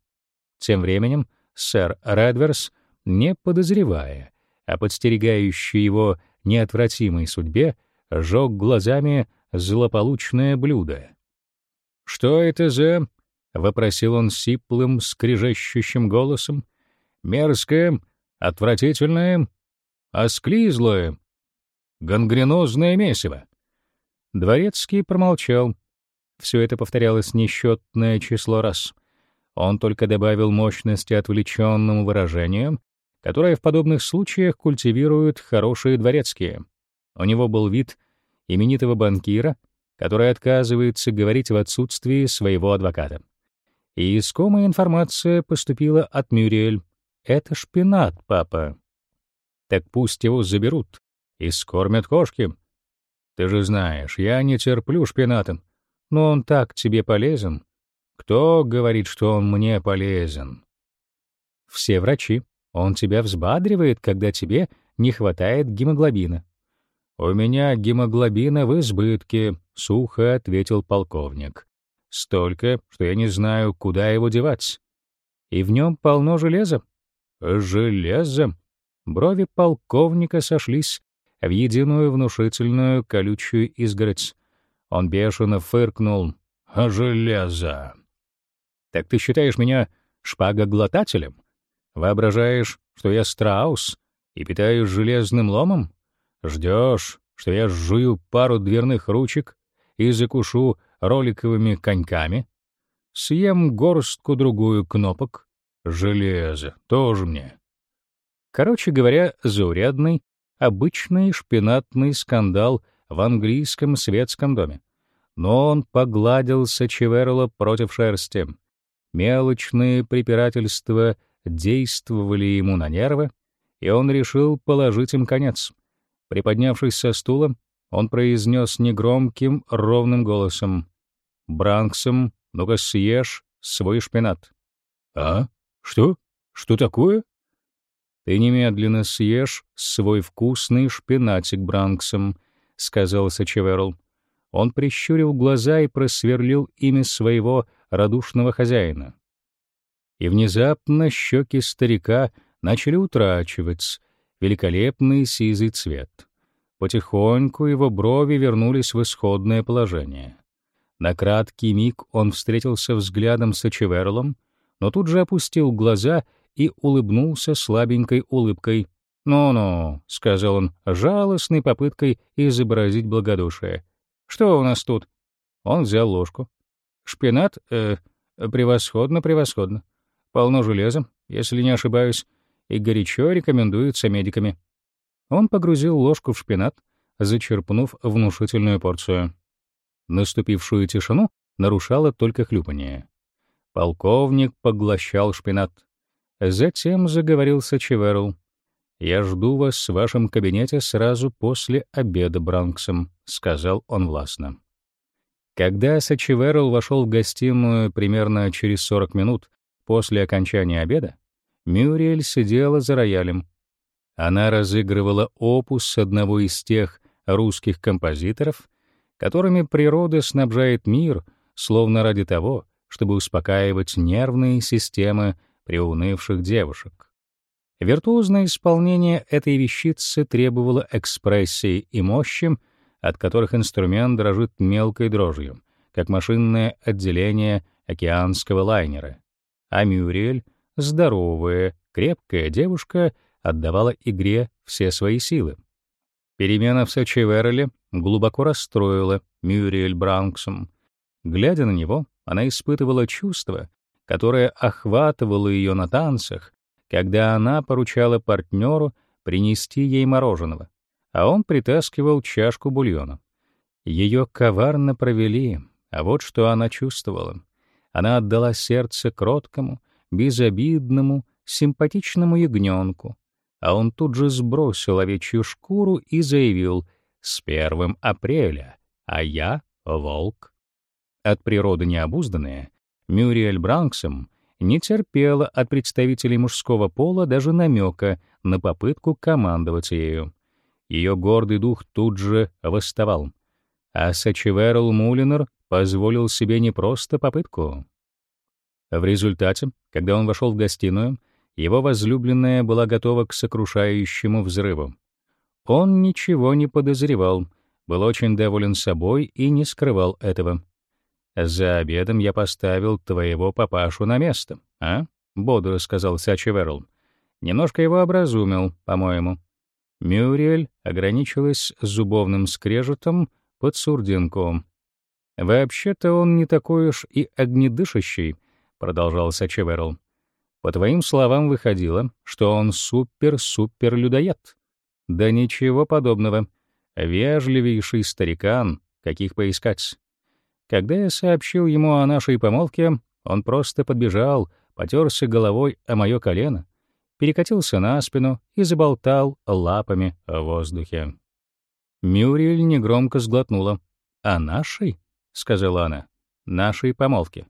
Тем временем сэр Редверс, не подозревая о подстерегающей его неотвратимой судьбе, жег глазами злополучное блюдо. «Что это за...» — вопросил он сиплым, скрежещущим голосом. «Мерзкое, отвратительное, осклизлое, гангренозное месиво». Дворецкий промолчал. Все это повторялось несчетное число раз. Он только добавил мощности отвлеченному выражению, которое в подобных случаях культивируют хорошие дворецкие. У него был вид именитого банкира, который отказывается говорить в отсутствии своего адвоката. И искомая информация поступила от Мюриэль. «Это шпинат, папа». «Так пусть его заберут и скормят кошки. Ты же знаешь, я не терплю шпината, но он так тебе полезен. Кто говорит, что он мне полезен?» «Все врачи. Он тебя взбадривает, когда тебе не хватает гемоглобина». «У меня гемоглобина в избытке», — сухо ответил полковник. «Столько, что я не знаю, куда его девать. И в нем полно железа». «Железо?» Брови полковника сошлись в единую внушительную колючую изгородь. Он бешено фыркнул. «Железо!» «Так ты считаешь меня шпагоглотателем? Воображаешь, что я страус и питаюсь железным ломом? Ждешь, что я жую пару дверных ручек и закушу роликовыми коньками? Съем горстку-другую кнопок? Железо тоже мне. Короче говоря, заурядный, обычный шпинатный скандал в английском светском доме. Но он погладил Сачеверла против шерсти. Мелочные препирательства действовали ему на нервы, и он решил положить им конец. Приподнявшись со стула, он произнес негромким, ровным голосом. «Бранксом, ну-ка съешь свой шпинат». «А? Что? Что такое?» «Ты немедленно съешь свой вкусный шпинатик Бранксом», — сказал Сачеверл. Он прищурил глаза и просверлил ими своего радушного хозяина. И внезапно щеки старика начали утрачивать, великолепный сизый цвет. Потихоньку его брови вернулись в исходное положение. На краткий миг он встретился взглядом с Эчеверлом, но тут же опустил глаза и улыбнулся слабенькой улыбкой. «Ну-ну», — сказал он, жалостной попыткой изобразить благодушие. «Что у нас тут?» Он взял ложку. «Шпинат? Э, превосходно, превосходно. Полно железа, если не ошибаюсь и горячо рекомендуется медиками. Он погрузил ложку в шпинат, зачерпнув внушительную порцию. Наступившую тишину нарушало только хлюпанье. Полковник поглощал шпинат. Затем заговорил Сачеверл. «Я жду вас в вашем кабинете сразу после обеда Бранксом», — сказал он властно. Когда Сачеверл вошел в гостиную примерно через 40 минут после окончания обеда, Мюриэль сидела за роялем. Она разыгрывала опус одного из тех русских композиторов, которыми природа снабжает мир, словно ради того, чтобы успокаивать нервные системы приунывших девушек. Виртуозное исполнение этой вещицы требовало экспрессии и мощи, от которых инструмент дрожит мелкой дрожью, как машинное отделение океанского лайнера. А Мюриэль здоровая, крепкая девушка отдавала игре все свои силы. Перемена в Сачевереле глубоко расстроила Мюриэль Бранксом. Глядя на него, она испытывала чувство, которое охватывало ее на танцах, когда она поручала партнеру принести ей мороженого, а он притаскивал чашку бульона. Ее коварно провели, а вот что она чувствовала. Она отдала сердце кроткому, безобидному, симпатичному ягненку, а он тут же сбросил овечью шкуру и заявил «С первым апреля, а я — волк». От природы необузданная, Мюриэль Бранксом не терпела от представителей мужского пола даже намека на попытку командовать ею. Ее гордый дух тут же восставал, а Сачеверл Мулинер позволил себе не просто попытку. В результате, когда он вошел в гостиную, его возлюбленная была готова к сокрушающему взрыву. Он ничего не подозревал, был очень доволен собой и не скрывал этого. «За обедом я поставил твоего папашу на место, а?» — бодро сказал Сачи Верл. «Немножко его образумил, по-моему». Мюриэль ограничилась зубовным скрежетом под сурдинку. «Вообще-то он не такой уж и огнедышащий», продолжал Сачеверл. По твоим словам выходило, что он супер-супер-людоед. Да ничего подобного. Вежливейший старикан, каких поискать. Когда я сообщил ему о нашей помолвке, он просто подбежал, потерся головой о мое колено, перекатился на спину и заболтал лапами в воздухе. Мюрриэль негромко сглотнула. «О нашей?» — сказала она. «Нашей помолвке».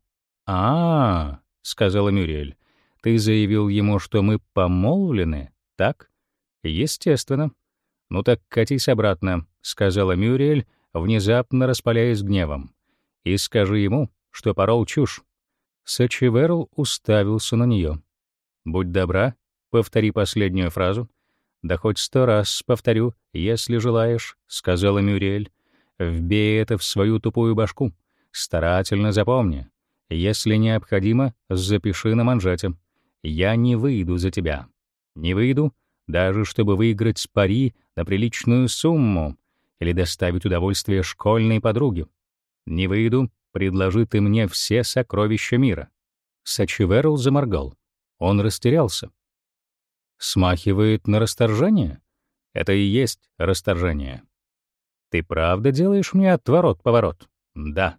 «А-а-а», — сказала Мюрриэль. «Ты заявил ему, что мы помолвлены, так?» «Естественно». «Ну так катись обратно», — сказала Мюрриэль, внезапно распаляясь гневом. «И скажи ему, что порол чушь». Сачиверл уставился на нее. «Будь добра, повтори последнюю фразу». «Да хоть сто раз повторю, если желаешь», — сказала Мюрриэль. «Вбей это в свою тупую башку. Старательно запомни. Если необходимо, запиши на манжете. Я не выйду за тебя. Не выйду, даже чтобы выиграть пари на приличную сумму или доставить удовольствие школьной подруге. Не выйду, предложи ты мне все сокровища мира. Сачиверл заморгал. Он растерялся. Смахивает на расторжение? Это и есть расторжение. Ты правда делаешь мне отворот-поворот? Да.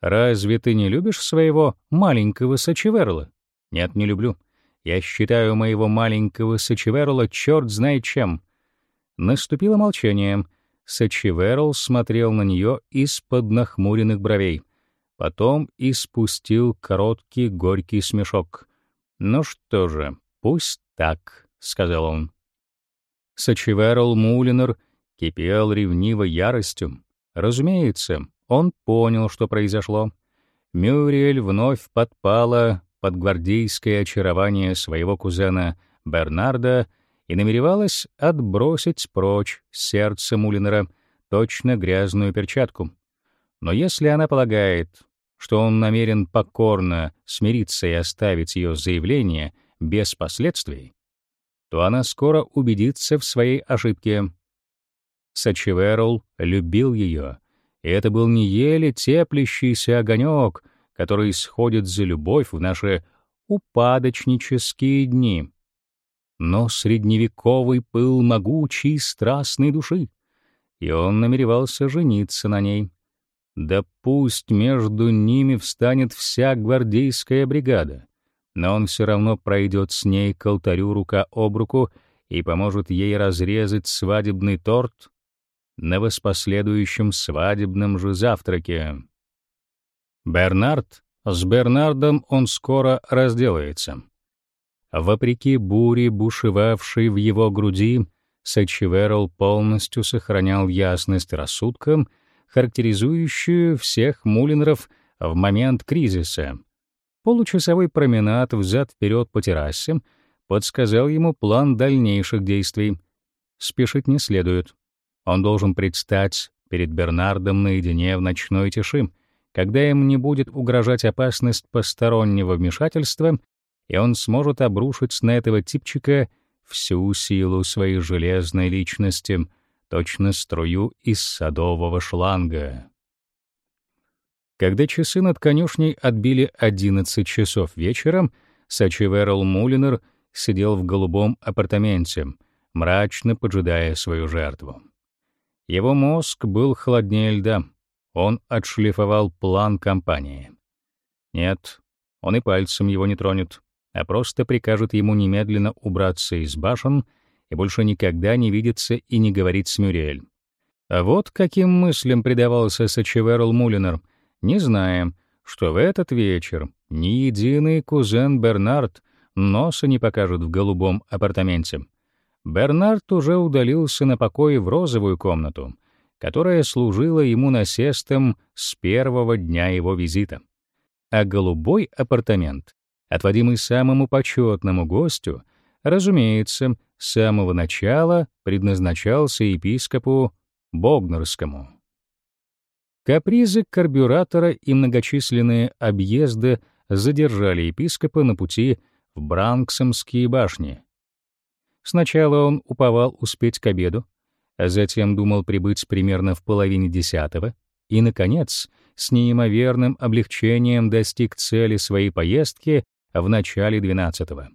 Разве ты не любишь своего маленького Сачиверла? Нет, не люблю. Я считаю моего маленького Сачиверла черт знает чем. Наступило молчание. Сачиверл смотрел на нее из-под нахмуренных бровей. Потом испустил короткий горький смешок. «Ну что же, пусть так», — сказал он. Сачиверл Мулинер кипел ревнивой яростью. Разумеется, он понял, что произошло. Мюриэль вновь подпала под гвардейское очарование своего кузена Бернарда и намеревалась отбросить прочь сердце Мулинера точно грязную перчатку. Но если она полагает, что он намерен покорно смириться и оставить ее заявление без последствий, то она скоро убедится в своей ошибке. Сачиверл любил ее, и это был не еле теплящийся огонек, который исходит за любовь в наши упадочнические дни, но средневековый пыл могучей страстной души, и он намеревался жениться на ней. Да пусть между ними встанет вся гвардейская бригада, но он все равно пройдет с ней к алтарю рука об руку и поможет ей разрезать свадебный торт на воспоследующем свадебном же завтраке. Бернард, с Бернардом он скоро разделается. Вопреки буре, бушевавшей в его груди, Сачиверл полностью сохранял ясность рассудка, характеризующую всех мулинеров в момент кризиса. Получасовой променад взад-вперед по террасе подсказал ему план дальнейших действий. Спешить не следует. Он должен предстать перед Бернардом наедине в ночной тиши, когда им не будет угрожать опасность постороннего вмешательства, и он сможет обрушить на этого типчика всю силу своей железной личности, точно струю из садового шланга. Когда часы над конюшней отбили 11 часов вечера, Сачиверл Мулинер сидел в голубом апартаменте, мрачно поджидая свою жертву. Его мозг был холоднее льда. Он отшлифовал план компании. Нет, он и пальцем его не тронет, а просто прикажет ему немедленно убраться из башен и больше никогда не видеться и не говорить с Мюриэль. А вот каким мыслям предавался Сачеверл Мулинер, не зная, что в этот вечер ни единый кузен Бернард носа не покажет в голубом апартаменте. Бернард уже удалился на покой в розовую комнату, которая служила ему насестом с первого дня его визита. А голубой апартамент, отводимый самому почетному гостю, разумеется, с самого начала предназначался епископу Богнерскому. Капризы карбюратора и многочисленные объезды задержали епископа на пути в Бранксомские башни, Сначала он уповал успеть к обеду, а затем думал прибыть примерно в половине десятого, и, наконец, с неимоверным облегчением достиг цели своей поездки в начале двенадцатого.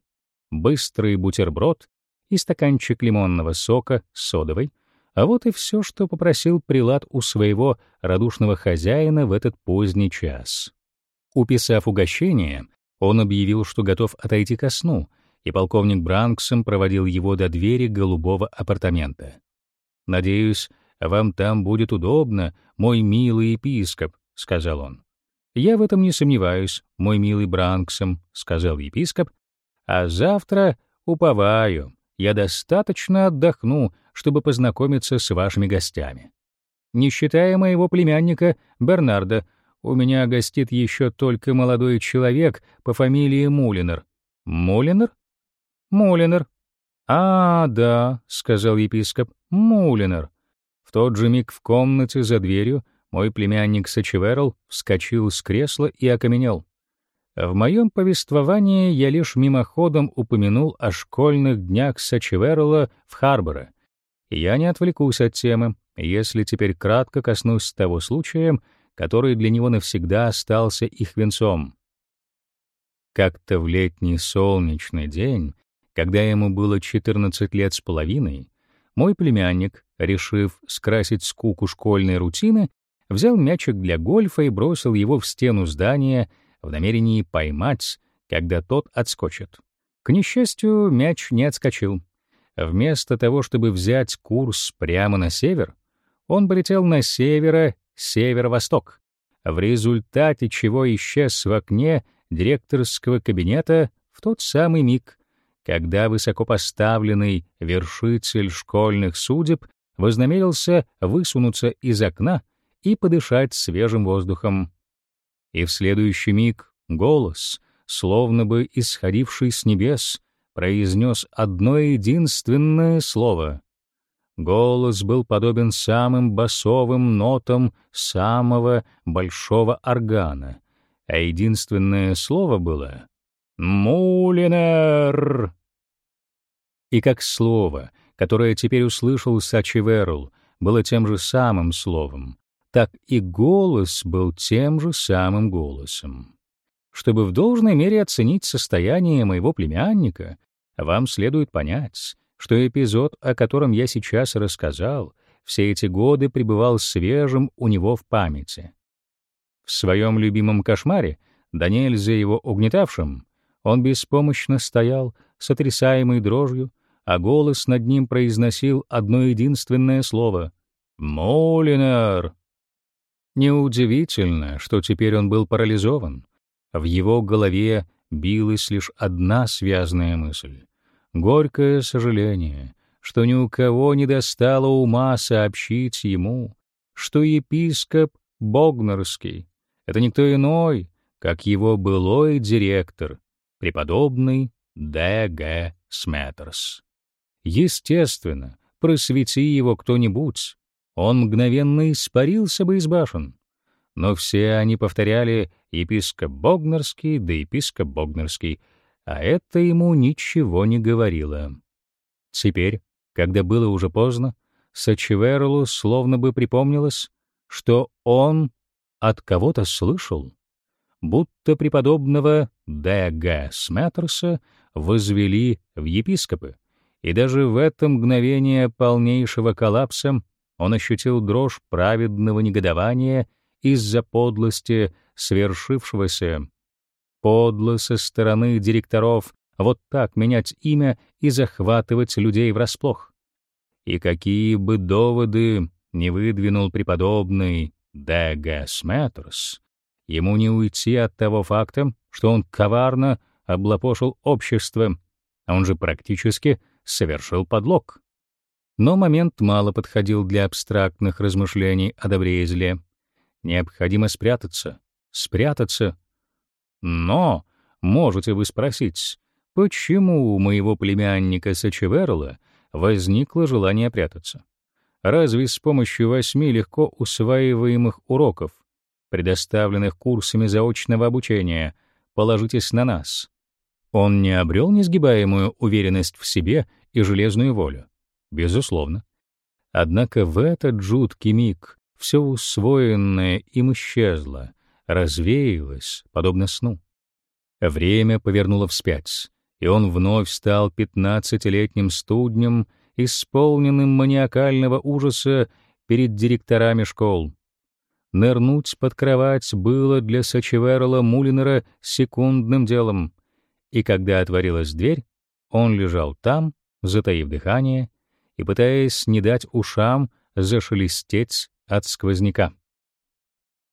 Быстрый бутерброд и стаканчик лимонного сока с содовой, а вот и все, что попросил прилад у своего радушного хозяина в этот поздний час. Уписав угощение, он объявил, что готов отойти ко сну, и полковник Бранксом проводил его до двери голубого апартамента. «Надеюсь, вам там будет удобно, мой милый епископ», — сказал он. «Я в этом не сомневаюсь, мой милый Бранксом», — сказал епископ, «а завтра, уповаю, я достаточно отдохну, чтобы познакомиться с вашими гостями. Не считая моего племянника Бернарда, у меня гостит еще только молодой человек по фамилии Мулинер. Мулинер? Мулинер. А, да, сказал епископ. Мулинер. В тот же миг в комнате за дверью мой племянник Сачеверл вскочил с кресла и окаменел. В моем повествовании я лишь мимоходом упомянул о школьных днях Сачеверла в Харборе. Я не отвлекусь от темы, если теперь кратко коснусь того случая, который для него навсегда остался их венцом. Как-то в летний солнечный день, когда ему было 14 лет с половиной, мой племянник, решив скрасить скуку школьной рутины, взял мячик для гольфа и бросил его в стену здания в намерении поймать, когда тот отскочит. К несчастью, мяч не отскочил. Вместо того, чтобы взять курс прямо на север, он полетел на севера северо-восток, в результате чего исчез в окне директорского кабинета в тот самый миг, когда высокопоставленный вершитель школьных судеб вознамерился высунуться из окна и подышать свежим воздухом. И в следующий миг голос, словно бы исходивший с небес, произнес одно единственное слово Голос был подобен самым басовым нотам самого большого органа, а единственное слово было «Мулинер». И как слово, которое теперь услышал Сачиверл, было тем же самым словом, так и голос был тем же самым голосом. Чтобы в должной мере оценить состояние моего племянника, вам следует понять, что эпизод, о котором я сейчас рассказал, все эти годы пребывал свежим у него в памяти. В своем любимом кошмаре, да нельзя его угнетавшим, он беспомощно стоял, сотрясаемый дрожью, а голос над ним произносил одно единственное слово — «Молинар». Неудивительно, что теперь он был парализован. В его голове билась лишь одна связная мысль горькое сожаление, что ни у кого не достало ума сообщить ему, что епископ Богнерский — это никто иной, как его былой директор, преподобный Д.Г. Сметтерс. Естественно, просвети его кто-нибудь, он мгновенно испарился бы из башен. Но все они повторяли «епископ Богнерский, да епископ Богнерский», а это ему ничего не говорило. Теперь, когда было уже поздно, Сачеверлу словно бы припомнилось, что он от кого-то слышал, будто преподобного Д.Г. Сметтерса возвели в епископы, и даже в это мгновение полнейшего коллапса он ощутил дрожь праведного негодования из-за подлости свершившегося Подло со стороны директоров вот так менять имя и захватывать людей врасплох. И какие бы доводы не выдвинул преподобный Д.Г. Сметтерс, ему не уйти от того факта, что он коварно облапошил общество, а он же практически совершил подлог. Но момент мало подходил для абстрактных размышлений о добре и зле. Необходимо спрятаться. Спрятаться но, можете вы спросить, почему у моего племянника Сачеверла возникло желание прятаться? Разве с помощью восьми легко усваиваемых уроков, предоставленных курсами заочного обучения, положитесь на нас? Он не обрел несгибаемую уверенность в себе и железную волю? Безусловно. Однако в этот жуткий миг все усвоенное им исчезло, развеялась, подобно сну. Время повернуло вспять, и он вновь стал пятнадцатилетним студнем, исполненным маниакального ужаса перед директорами школ. Нырнуть под кровать было для Сачеверла Мулинера секундным делом, и когда отворилась дверь, он лежал там, затаив дыхание и пытаясь не дать ушам зашелестеть от сквозняка.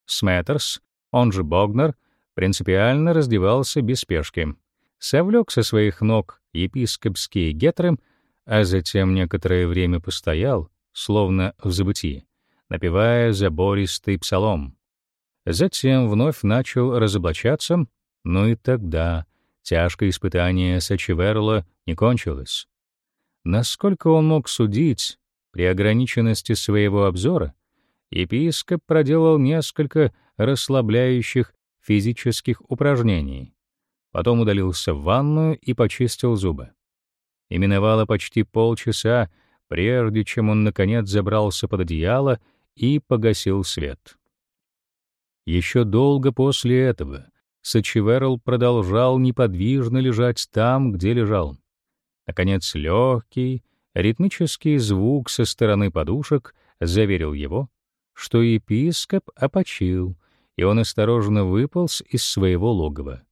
Сметтерс, он же Богнер, принципиально раздевался без спешки. Совлек со своих ног епископские гетры, а затем некоторое время постоял, словно в забытии, напевая забористый псалом. Затем вновь начал разоблачаться, но и тогда тяжкое испытание Сачеверла не кончилось. Насколько он мог судить, при ограниченности своего обзора, епископ проделал несколько расслабляющих физических упражнений. Потом удалился в ванную и почистил зубы. И почти полчаса, прежде чем он наконец забрался под одеяло и погасил свет. Еще долго после этого Сачеверл продолжал неподвижно лежать там, где лежал. Наконец, легкий, ритмический звук со стороны подушек заверил его, что епископ опочил, и он осторожно выполз из своего логова.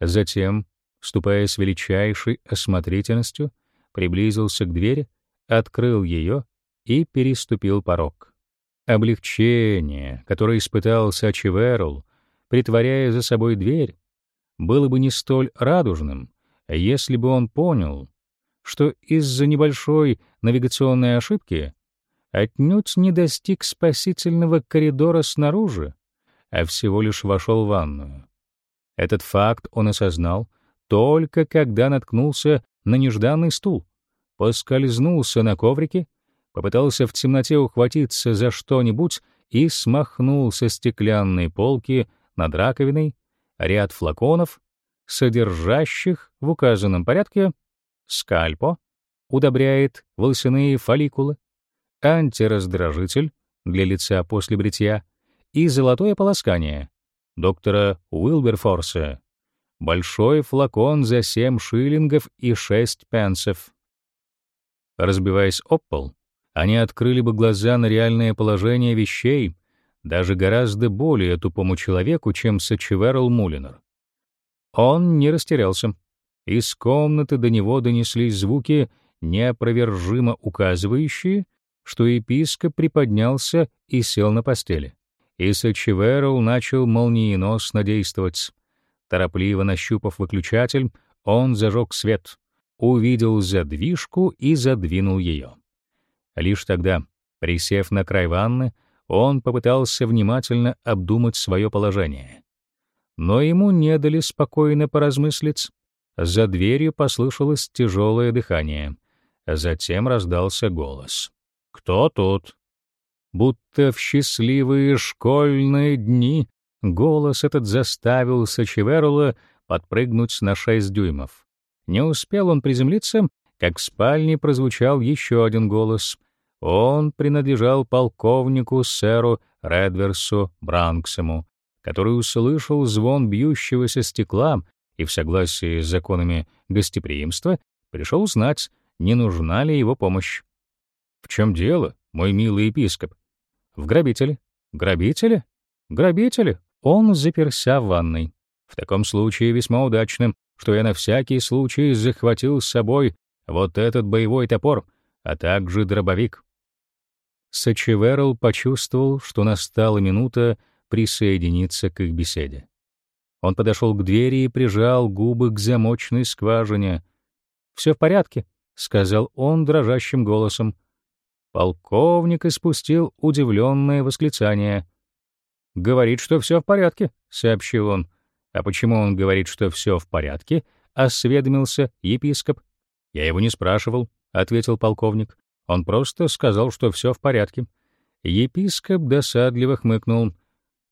Затем, ступая с величайшей осмотрительностью, приблизился к двери, открыл ее и переступил порог. Облегчение, которое испытал Сачи Верл, притворяя за собой дверь, было бы не столь радужным, если бы он понял, что из-за небольшой навигационной ошибки отнюдь не достиг спасительного коридора снаружи, а всего лишь вошел в ванную. Этот факт он осознал только когда наткнулся на нежданный стул, поскользнулся на коврике, попытался в темноте ухватиться за что-нибудь и смахнул со стеклянной полки над раковиной ряд флаконов, содержащих в указанном порядке скальпо удобряет волосяные фолликулы, антираздражитель для лица после бритья и золотое полоскание доктора Уилберфорса. Большой флакон за 7 шиллингов и 6 пенсов. Разбиваясь об пол, они открыли бы глаза на реальное положение вещей даже гораздо более тупому человеку, чем Сачеверл Мулинер. Он не растерялся. Из комнаты до него донеслись звуки, неопровержимо указывающие, что епископ приподнялся и сел на постели. И Сачеверл начал молниеносно действовать. Торопливо нащупав выключатель, он зажег свет, увидел задвижку и задвинул ее. Лишь тогда, присев на край ванны, он попытался внимательно обдумать свое положение. Но ему не дали спокойно поразмыслить. За дверью послышалось тяжелое дыхание. Затем раздался голос. «Кто тут?» Будто в счастливые школьные дни голос этот заставил Сачеверула подпрыгнуть на шесть дюймов. Не успел он приземлиться, как в спальне прозвучал еще один голос. Он принадлежал полковнику сэру Редверсу Бранксему, который услышал звон бьющегося стекла и в согласии с законами гостеприимства пришел узнать, не нужна ли его помощь. «В чем дело, мой милый епископ?» «В грабителе». «Грабителе?» «Грабителе?» Он заперся в ванной. В таком случае весьма удачным, что я на всякий случай захватил с собой вот этот боевой топор, а также дробовик. Сачеверл почувствовал, что настала минута присоединиться к их беседе. Он подошел к двери и прижал губы к замочной скважине. «Все в порядке», — сказал он дрожащим голосом. Полковник испустил удивленное восклицание. «Говорит, что все в порядке», — сообщил он. «А почему он говорит, что все в порядке?» — осведомился епископ. «Я его не спрашивал», — ответил полковник. «Он просто сказал, что все в порядке». Епископ досадливо хмыкнул.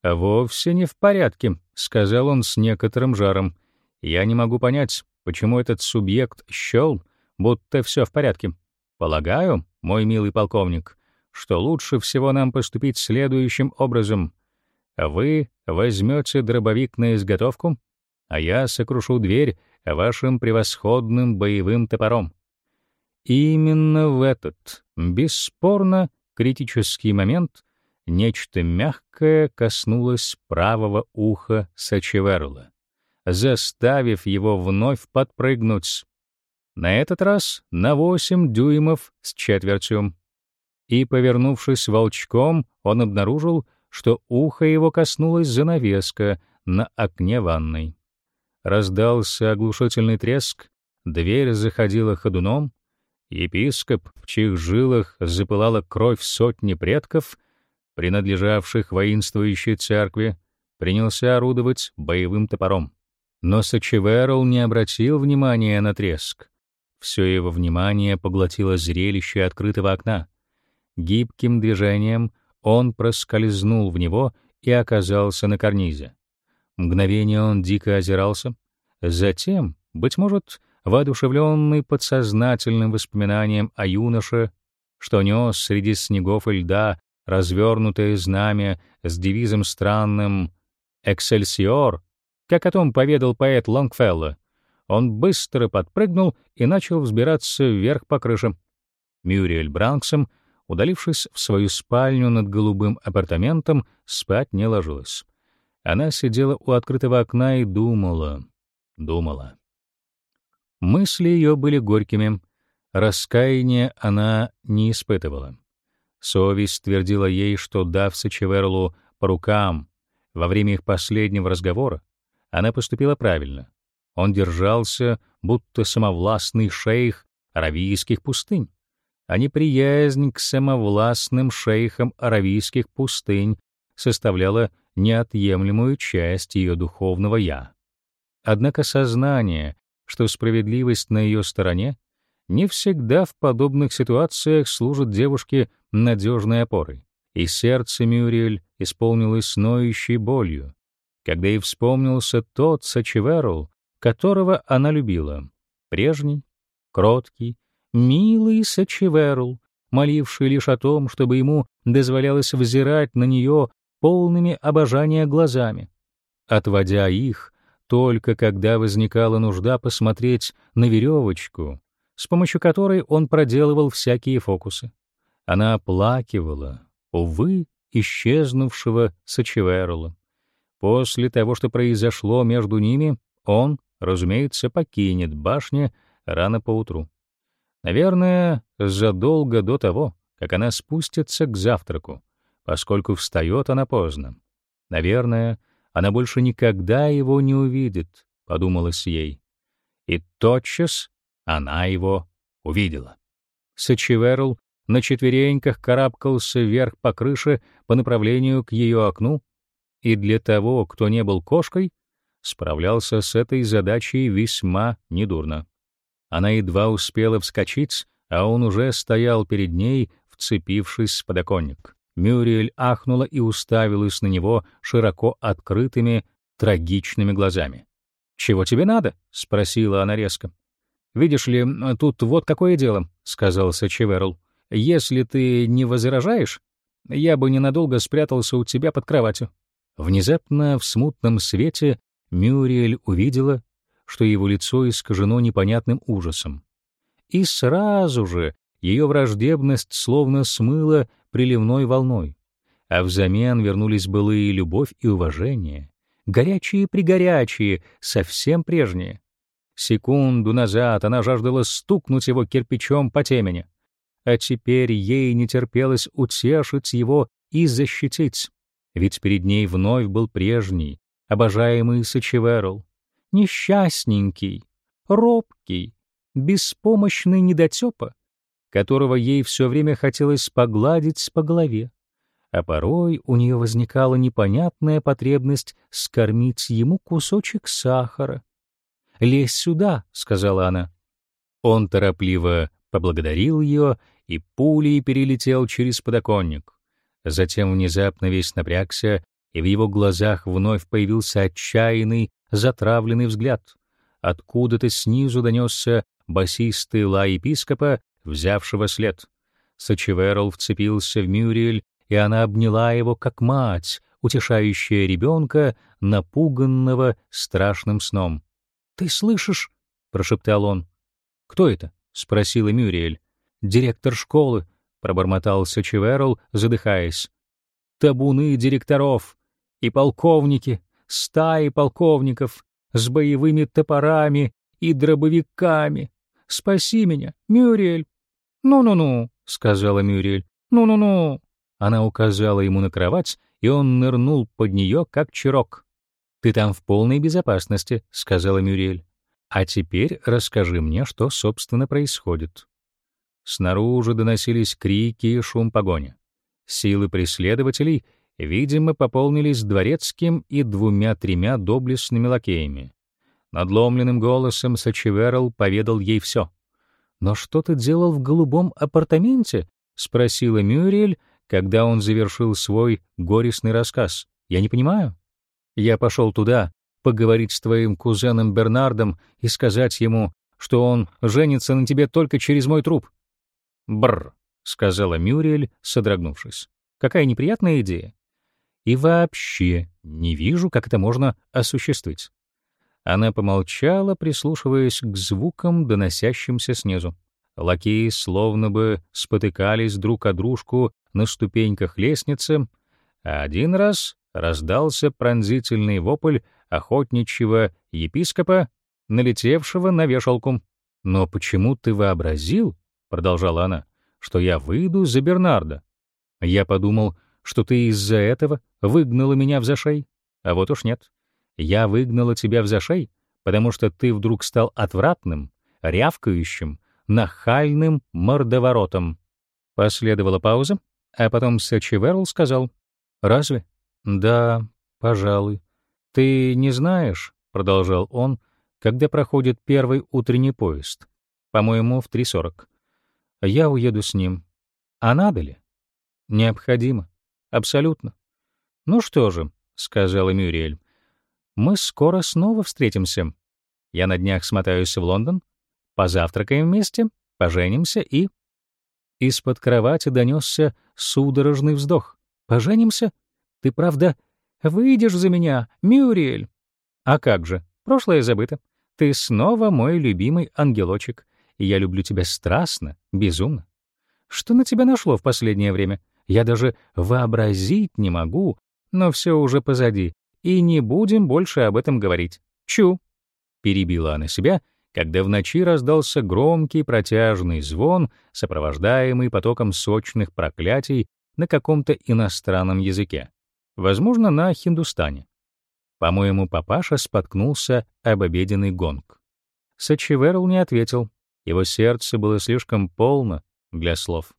«Вовсе не в порядке», — сказал он с некоторым жаром. «Я не могу понять, почему этот субъект счел, будто все в порядке. Полагаю, мой милый полковник, что лучше всего нам поступить следующим образом. Вы возьмете дробовик на изготовку, а я сокрушу дверь вашим превосходным боевым топором. именно в этот, бесспорно, критический момент нечто мягкое коснулось правого уха Сачеверла, заставив его вновь подпрыгнуть. На этот раз на восемь дюймов с четвертью. И, повернувшись волчком, он обнаружил, что ухо его коснулась занавеска на окне ванной. Раздался оглушительный треск, дверь заходила ходуном, епископ, в чьих жилах запылала кровь сотни предков, принадлежавших воинствующей церкви, принялся орудовать боевым топором. Но Сачеверл не обратил внимания на треск. Все его внимание поглотило зрелище открытого окна. Гибким движением он проскользнул в него и оказался на карнизе. Мгновение он дико озирался, затем, быть может, воодушевленный подсознательным воспоминанием о юноше, что нес среди снегов и льда развернутое знамя с девизом странным «Эксельсиор», как о том поведал поэт Лонгфелло, он быстро подпрыгнул и начал взбираться вверх по крыше. Мюриэль Бранксом — Удалившись в свою спальню над голубым апартаментом, спать не ложилась. Она сидела у открытого окна и думала, думала. Мысли ее были горькими. Раскаяния она не испытывала. Совесть твердила ей, что, дав Сачеверлу по рукам во время их последнего разговора, она поступила правильно. Он держался, будто самовластный шейх аравийских пустынь а неприязнь к самовластным шейхам аравийских пустынь составляла неотъемлемую часть ее духовного «я». Однако сознание, что справедливость на ее стороне, не всегда в подобных ситуациях служит девушке надежной опорой, и сердце Мюриэль исполнилось ноющей болью, когда ей вспомнился тот Сачеверл, которого она любила, прежний, кроткий, милый Сачеверл, моливший лишь о том, чтобы ему дозволялось взирать на нее полными обожания глазами, отводя их только когда возникала нужда посмотреть на веревочку, с помощью которой он проделывал всякие фокусы. Она оплакивала, увы, исчезнувшего Сачеверла. После того, что произошло между ними, он, разумеется, покинет башню рано поутру. Наверное, задолго до того, как она спустится к завтраку, поскольку встает она поздно. Наверное, она больше никогда его не увидит, подумалось ей. И тотчас она его увидела. Сачеверл на четвереньках карабкался вверх по крыше по направлению к ее окну, и для того, кто не был кошкой, справлялся с этой задачей весьма недурно. Она едва успела вскочить, а он уже стоял перед ней, вцепившись в подоконник. Мюриэль ахнула и уставилась на него широко открытыми, трагичными глазами. «Чего тебе надо?» — спросила она резко. «Видишь ли, тут вот какое дело», — сказал Сачеверл. «Если ты не возражаешь, я бы ненадолго спрятался у тебя под кроватью». Внезапно в смутном свете Мюриэль увидела, что его лицо искажено непонятным ужасом. И сразу же ее враждебность словно смыла приливной волной, а взамен вернулись былые любовь и уважение, горячие-пригорячие, совсем прежние. Секунду назад она жаждала стукнуть его кирпичом по темени, а теперь ей не терпелось утешить его и защитить, ведь перед ней вновь был прежний, обожаемый Сачеверл, несчастненький, робкий, беспомощный недотепа, которого ей все время хотелось погладить по голове, а порой у нее возникала непонятная потребность скормить ему кусочек сахара. «Лезь сюда», — сказала она. Он торопливо поблагодарил ее и пулей перелетел через подоконник. Затем внезапно весь напрягся, и в его глазах вновь появился отчаянный, затравленный взгляд. Откуда-то снизу донесся басистый лай епископа, взявшего след. Сачеверл вцепился в Мюриэль, и она обняла его как мать, утешающая ребенка, напуганного страшным сном. «Ты слышишь?» — прошептал он. «Кто это?» — спросила Мюриэль. «Директор школы», — пробормотал Сачеверл, задыхаясь. «Табуны директоров и полковники, стаи полковников с боевыми топорами и дробовиками. Спаси меня, Мюриэль!» «Ну-ну-ну», — сказала Мюриэль. «Ну-ну-ну». Она указала ему на кровать, и он нырнул под нее, как чирок. «Ты там в полной безопасности», — сказала Мюриэль. «А теперь расскажи мне, что, собственно, происходит». Снаружи доносились крики и шум погони. Силы преследователей, видимо, пополнились дворецким и двумя-тремя доблестными лакеями. Надломленным голосом Сачеверл поведал ей все. «Но что ты делал в голубом апартаменте?» — спросила Мюриэль, когда он завершил свой горестный рассказ. «Я не понимаю». Я пошел туда, поговорить с твоим кузеном Бернардом и сказать ему, что он женится на тебе только через мой труп. Бр, сказала Мюриэль, содрогнувшись. Какая неприятная идея. И вообще не вижу, как это можно осуществить. Она помолчала, прислушиваясь к звукам, доносящимся снизу. Лакеи словно бы спотыкались друг о дружку на ступеньках лестницы, один раз раздался пронзительный вопль охотничьего епископа, налетевшего на вешалку. «Но почему ты вообразил, — продолжала она, — что я выйду за Бернарда? Я подумал, что ты из-за этого выгнала меня в зашей. А вот уж нет. Я выгнала тебя в зашей, потому что ты вдруг стал отвратным, рявкающим, нахальным мордоворотом». Последовала пауза, а потом Сачеверл сказал, «Разве? Да, пожалуй. Ты не знаешь, продолжал он, когда проходит первый утренний поезд. По-моему, в 3:40. Я уеду с ним. А надо ли? Необходимо. Абсолютно. Ну что же, сказала Мюриэль. Мы скоро снова встретимся. Я на днях смотаюсь в Лондон, позавтракаем вместе, поженимся и Из-под кровати донесся судорожный вздох. Поженимся? Ты правда выйдешь за меня, Мюриэль? А как же? Прошлое забыто. Ты снова мой любимый ангелочек, и я люблю тебя страстно, безумно. Что на тебя нашло в последнее время? Я даже вообразить не могу, но все уже позади, и не будем больше об этом говорить. Чу!» Перебила она себя, когда в ночи раздался громкий протяжный звон, сопровождаемый потоком сочных проклятий на каком-то иностранном языке возможно, на Хиндустане. По-моему, папаша споткнулся об обеденный гонг. Сачиверл не ответил. Его сердце было слишком полно для слов.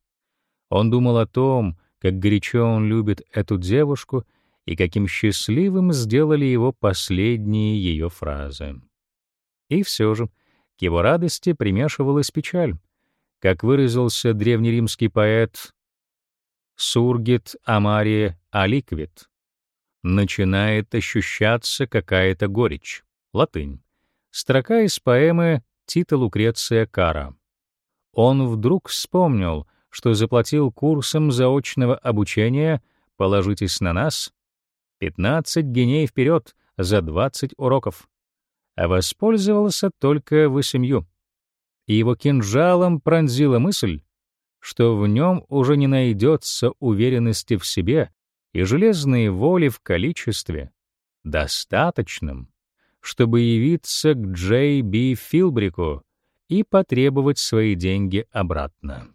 Он думал о том, как горячо он любит эту девушку и каким счастливым сделали его последние ее фразы. И все же к его радости примешивалась печаль. Как выразился древнеримский поэт Сургит Амария Аликвит. Начинает ощущаться какая-то горечь. Латынь. Строка из поэмы Тита Лукреция Кара. Он вдруг вспомнил, что заплатил курсом заочного обучения «Положитесь на нас» 15 геней вперед за 20 уроков, а воспользовался только восемью. И его кинжалом пронзила мысль, что в нем уже не найдется уверенности в себе и железной воли в количестве, достаточном, чтобы явиться к Джей Би Филбрику и потребовать свои деньги обратно.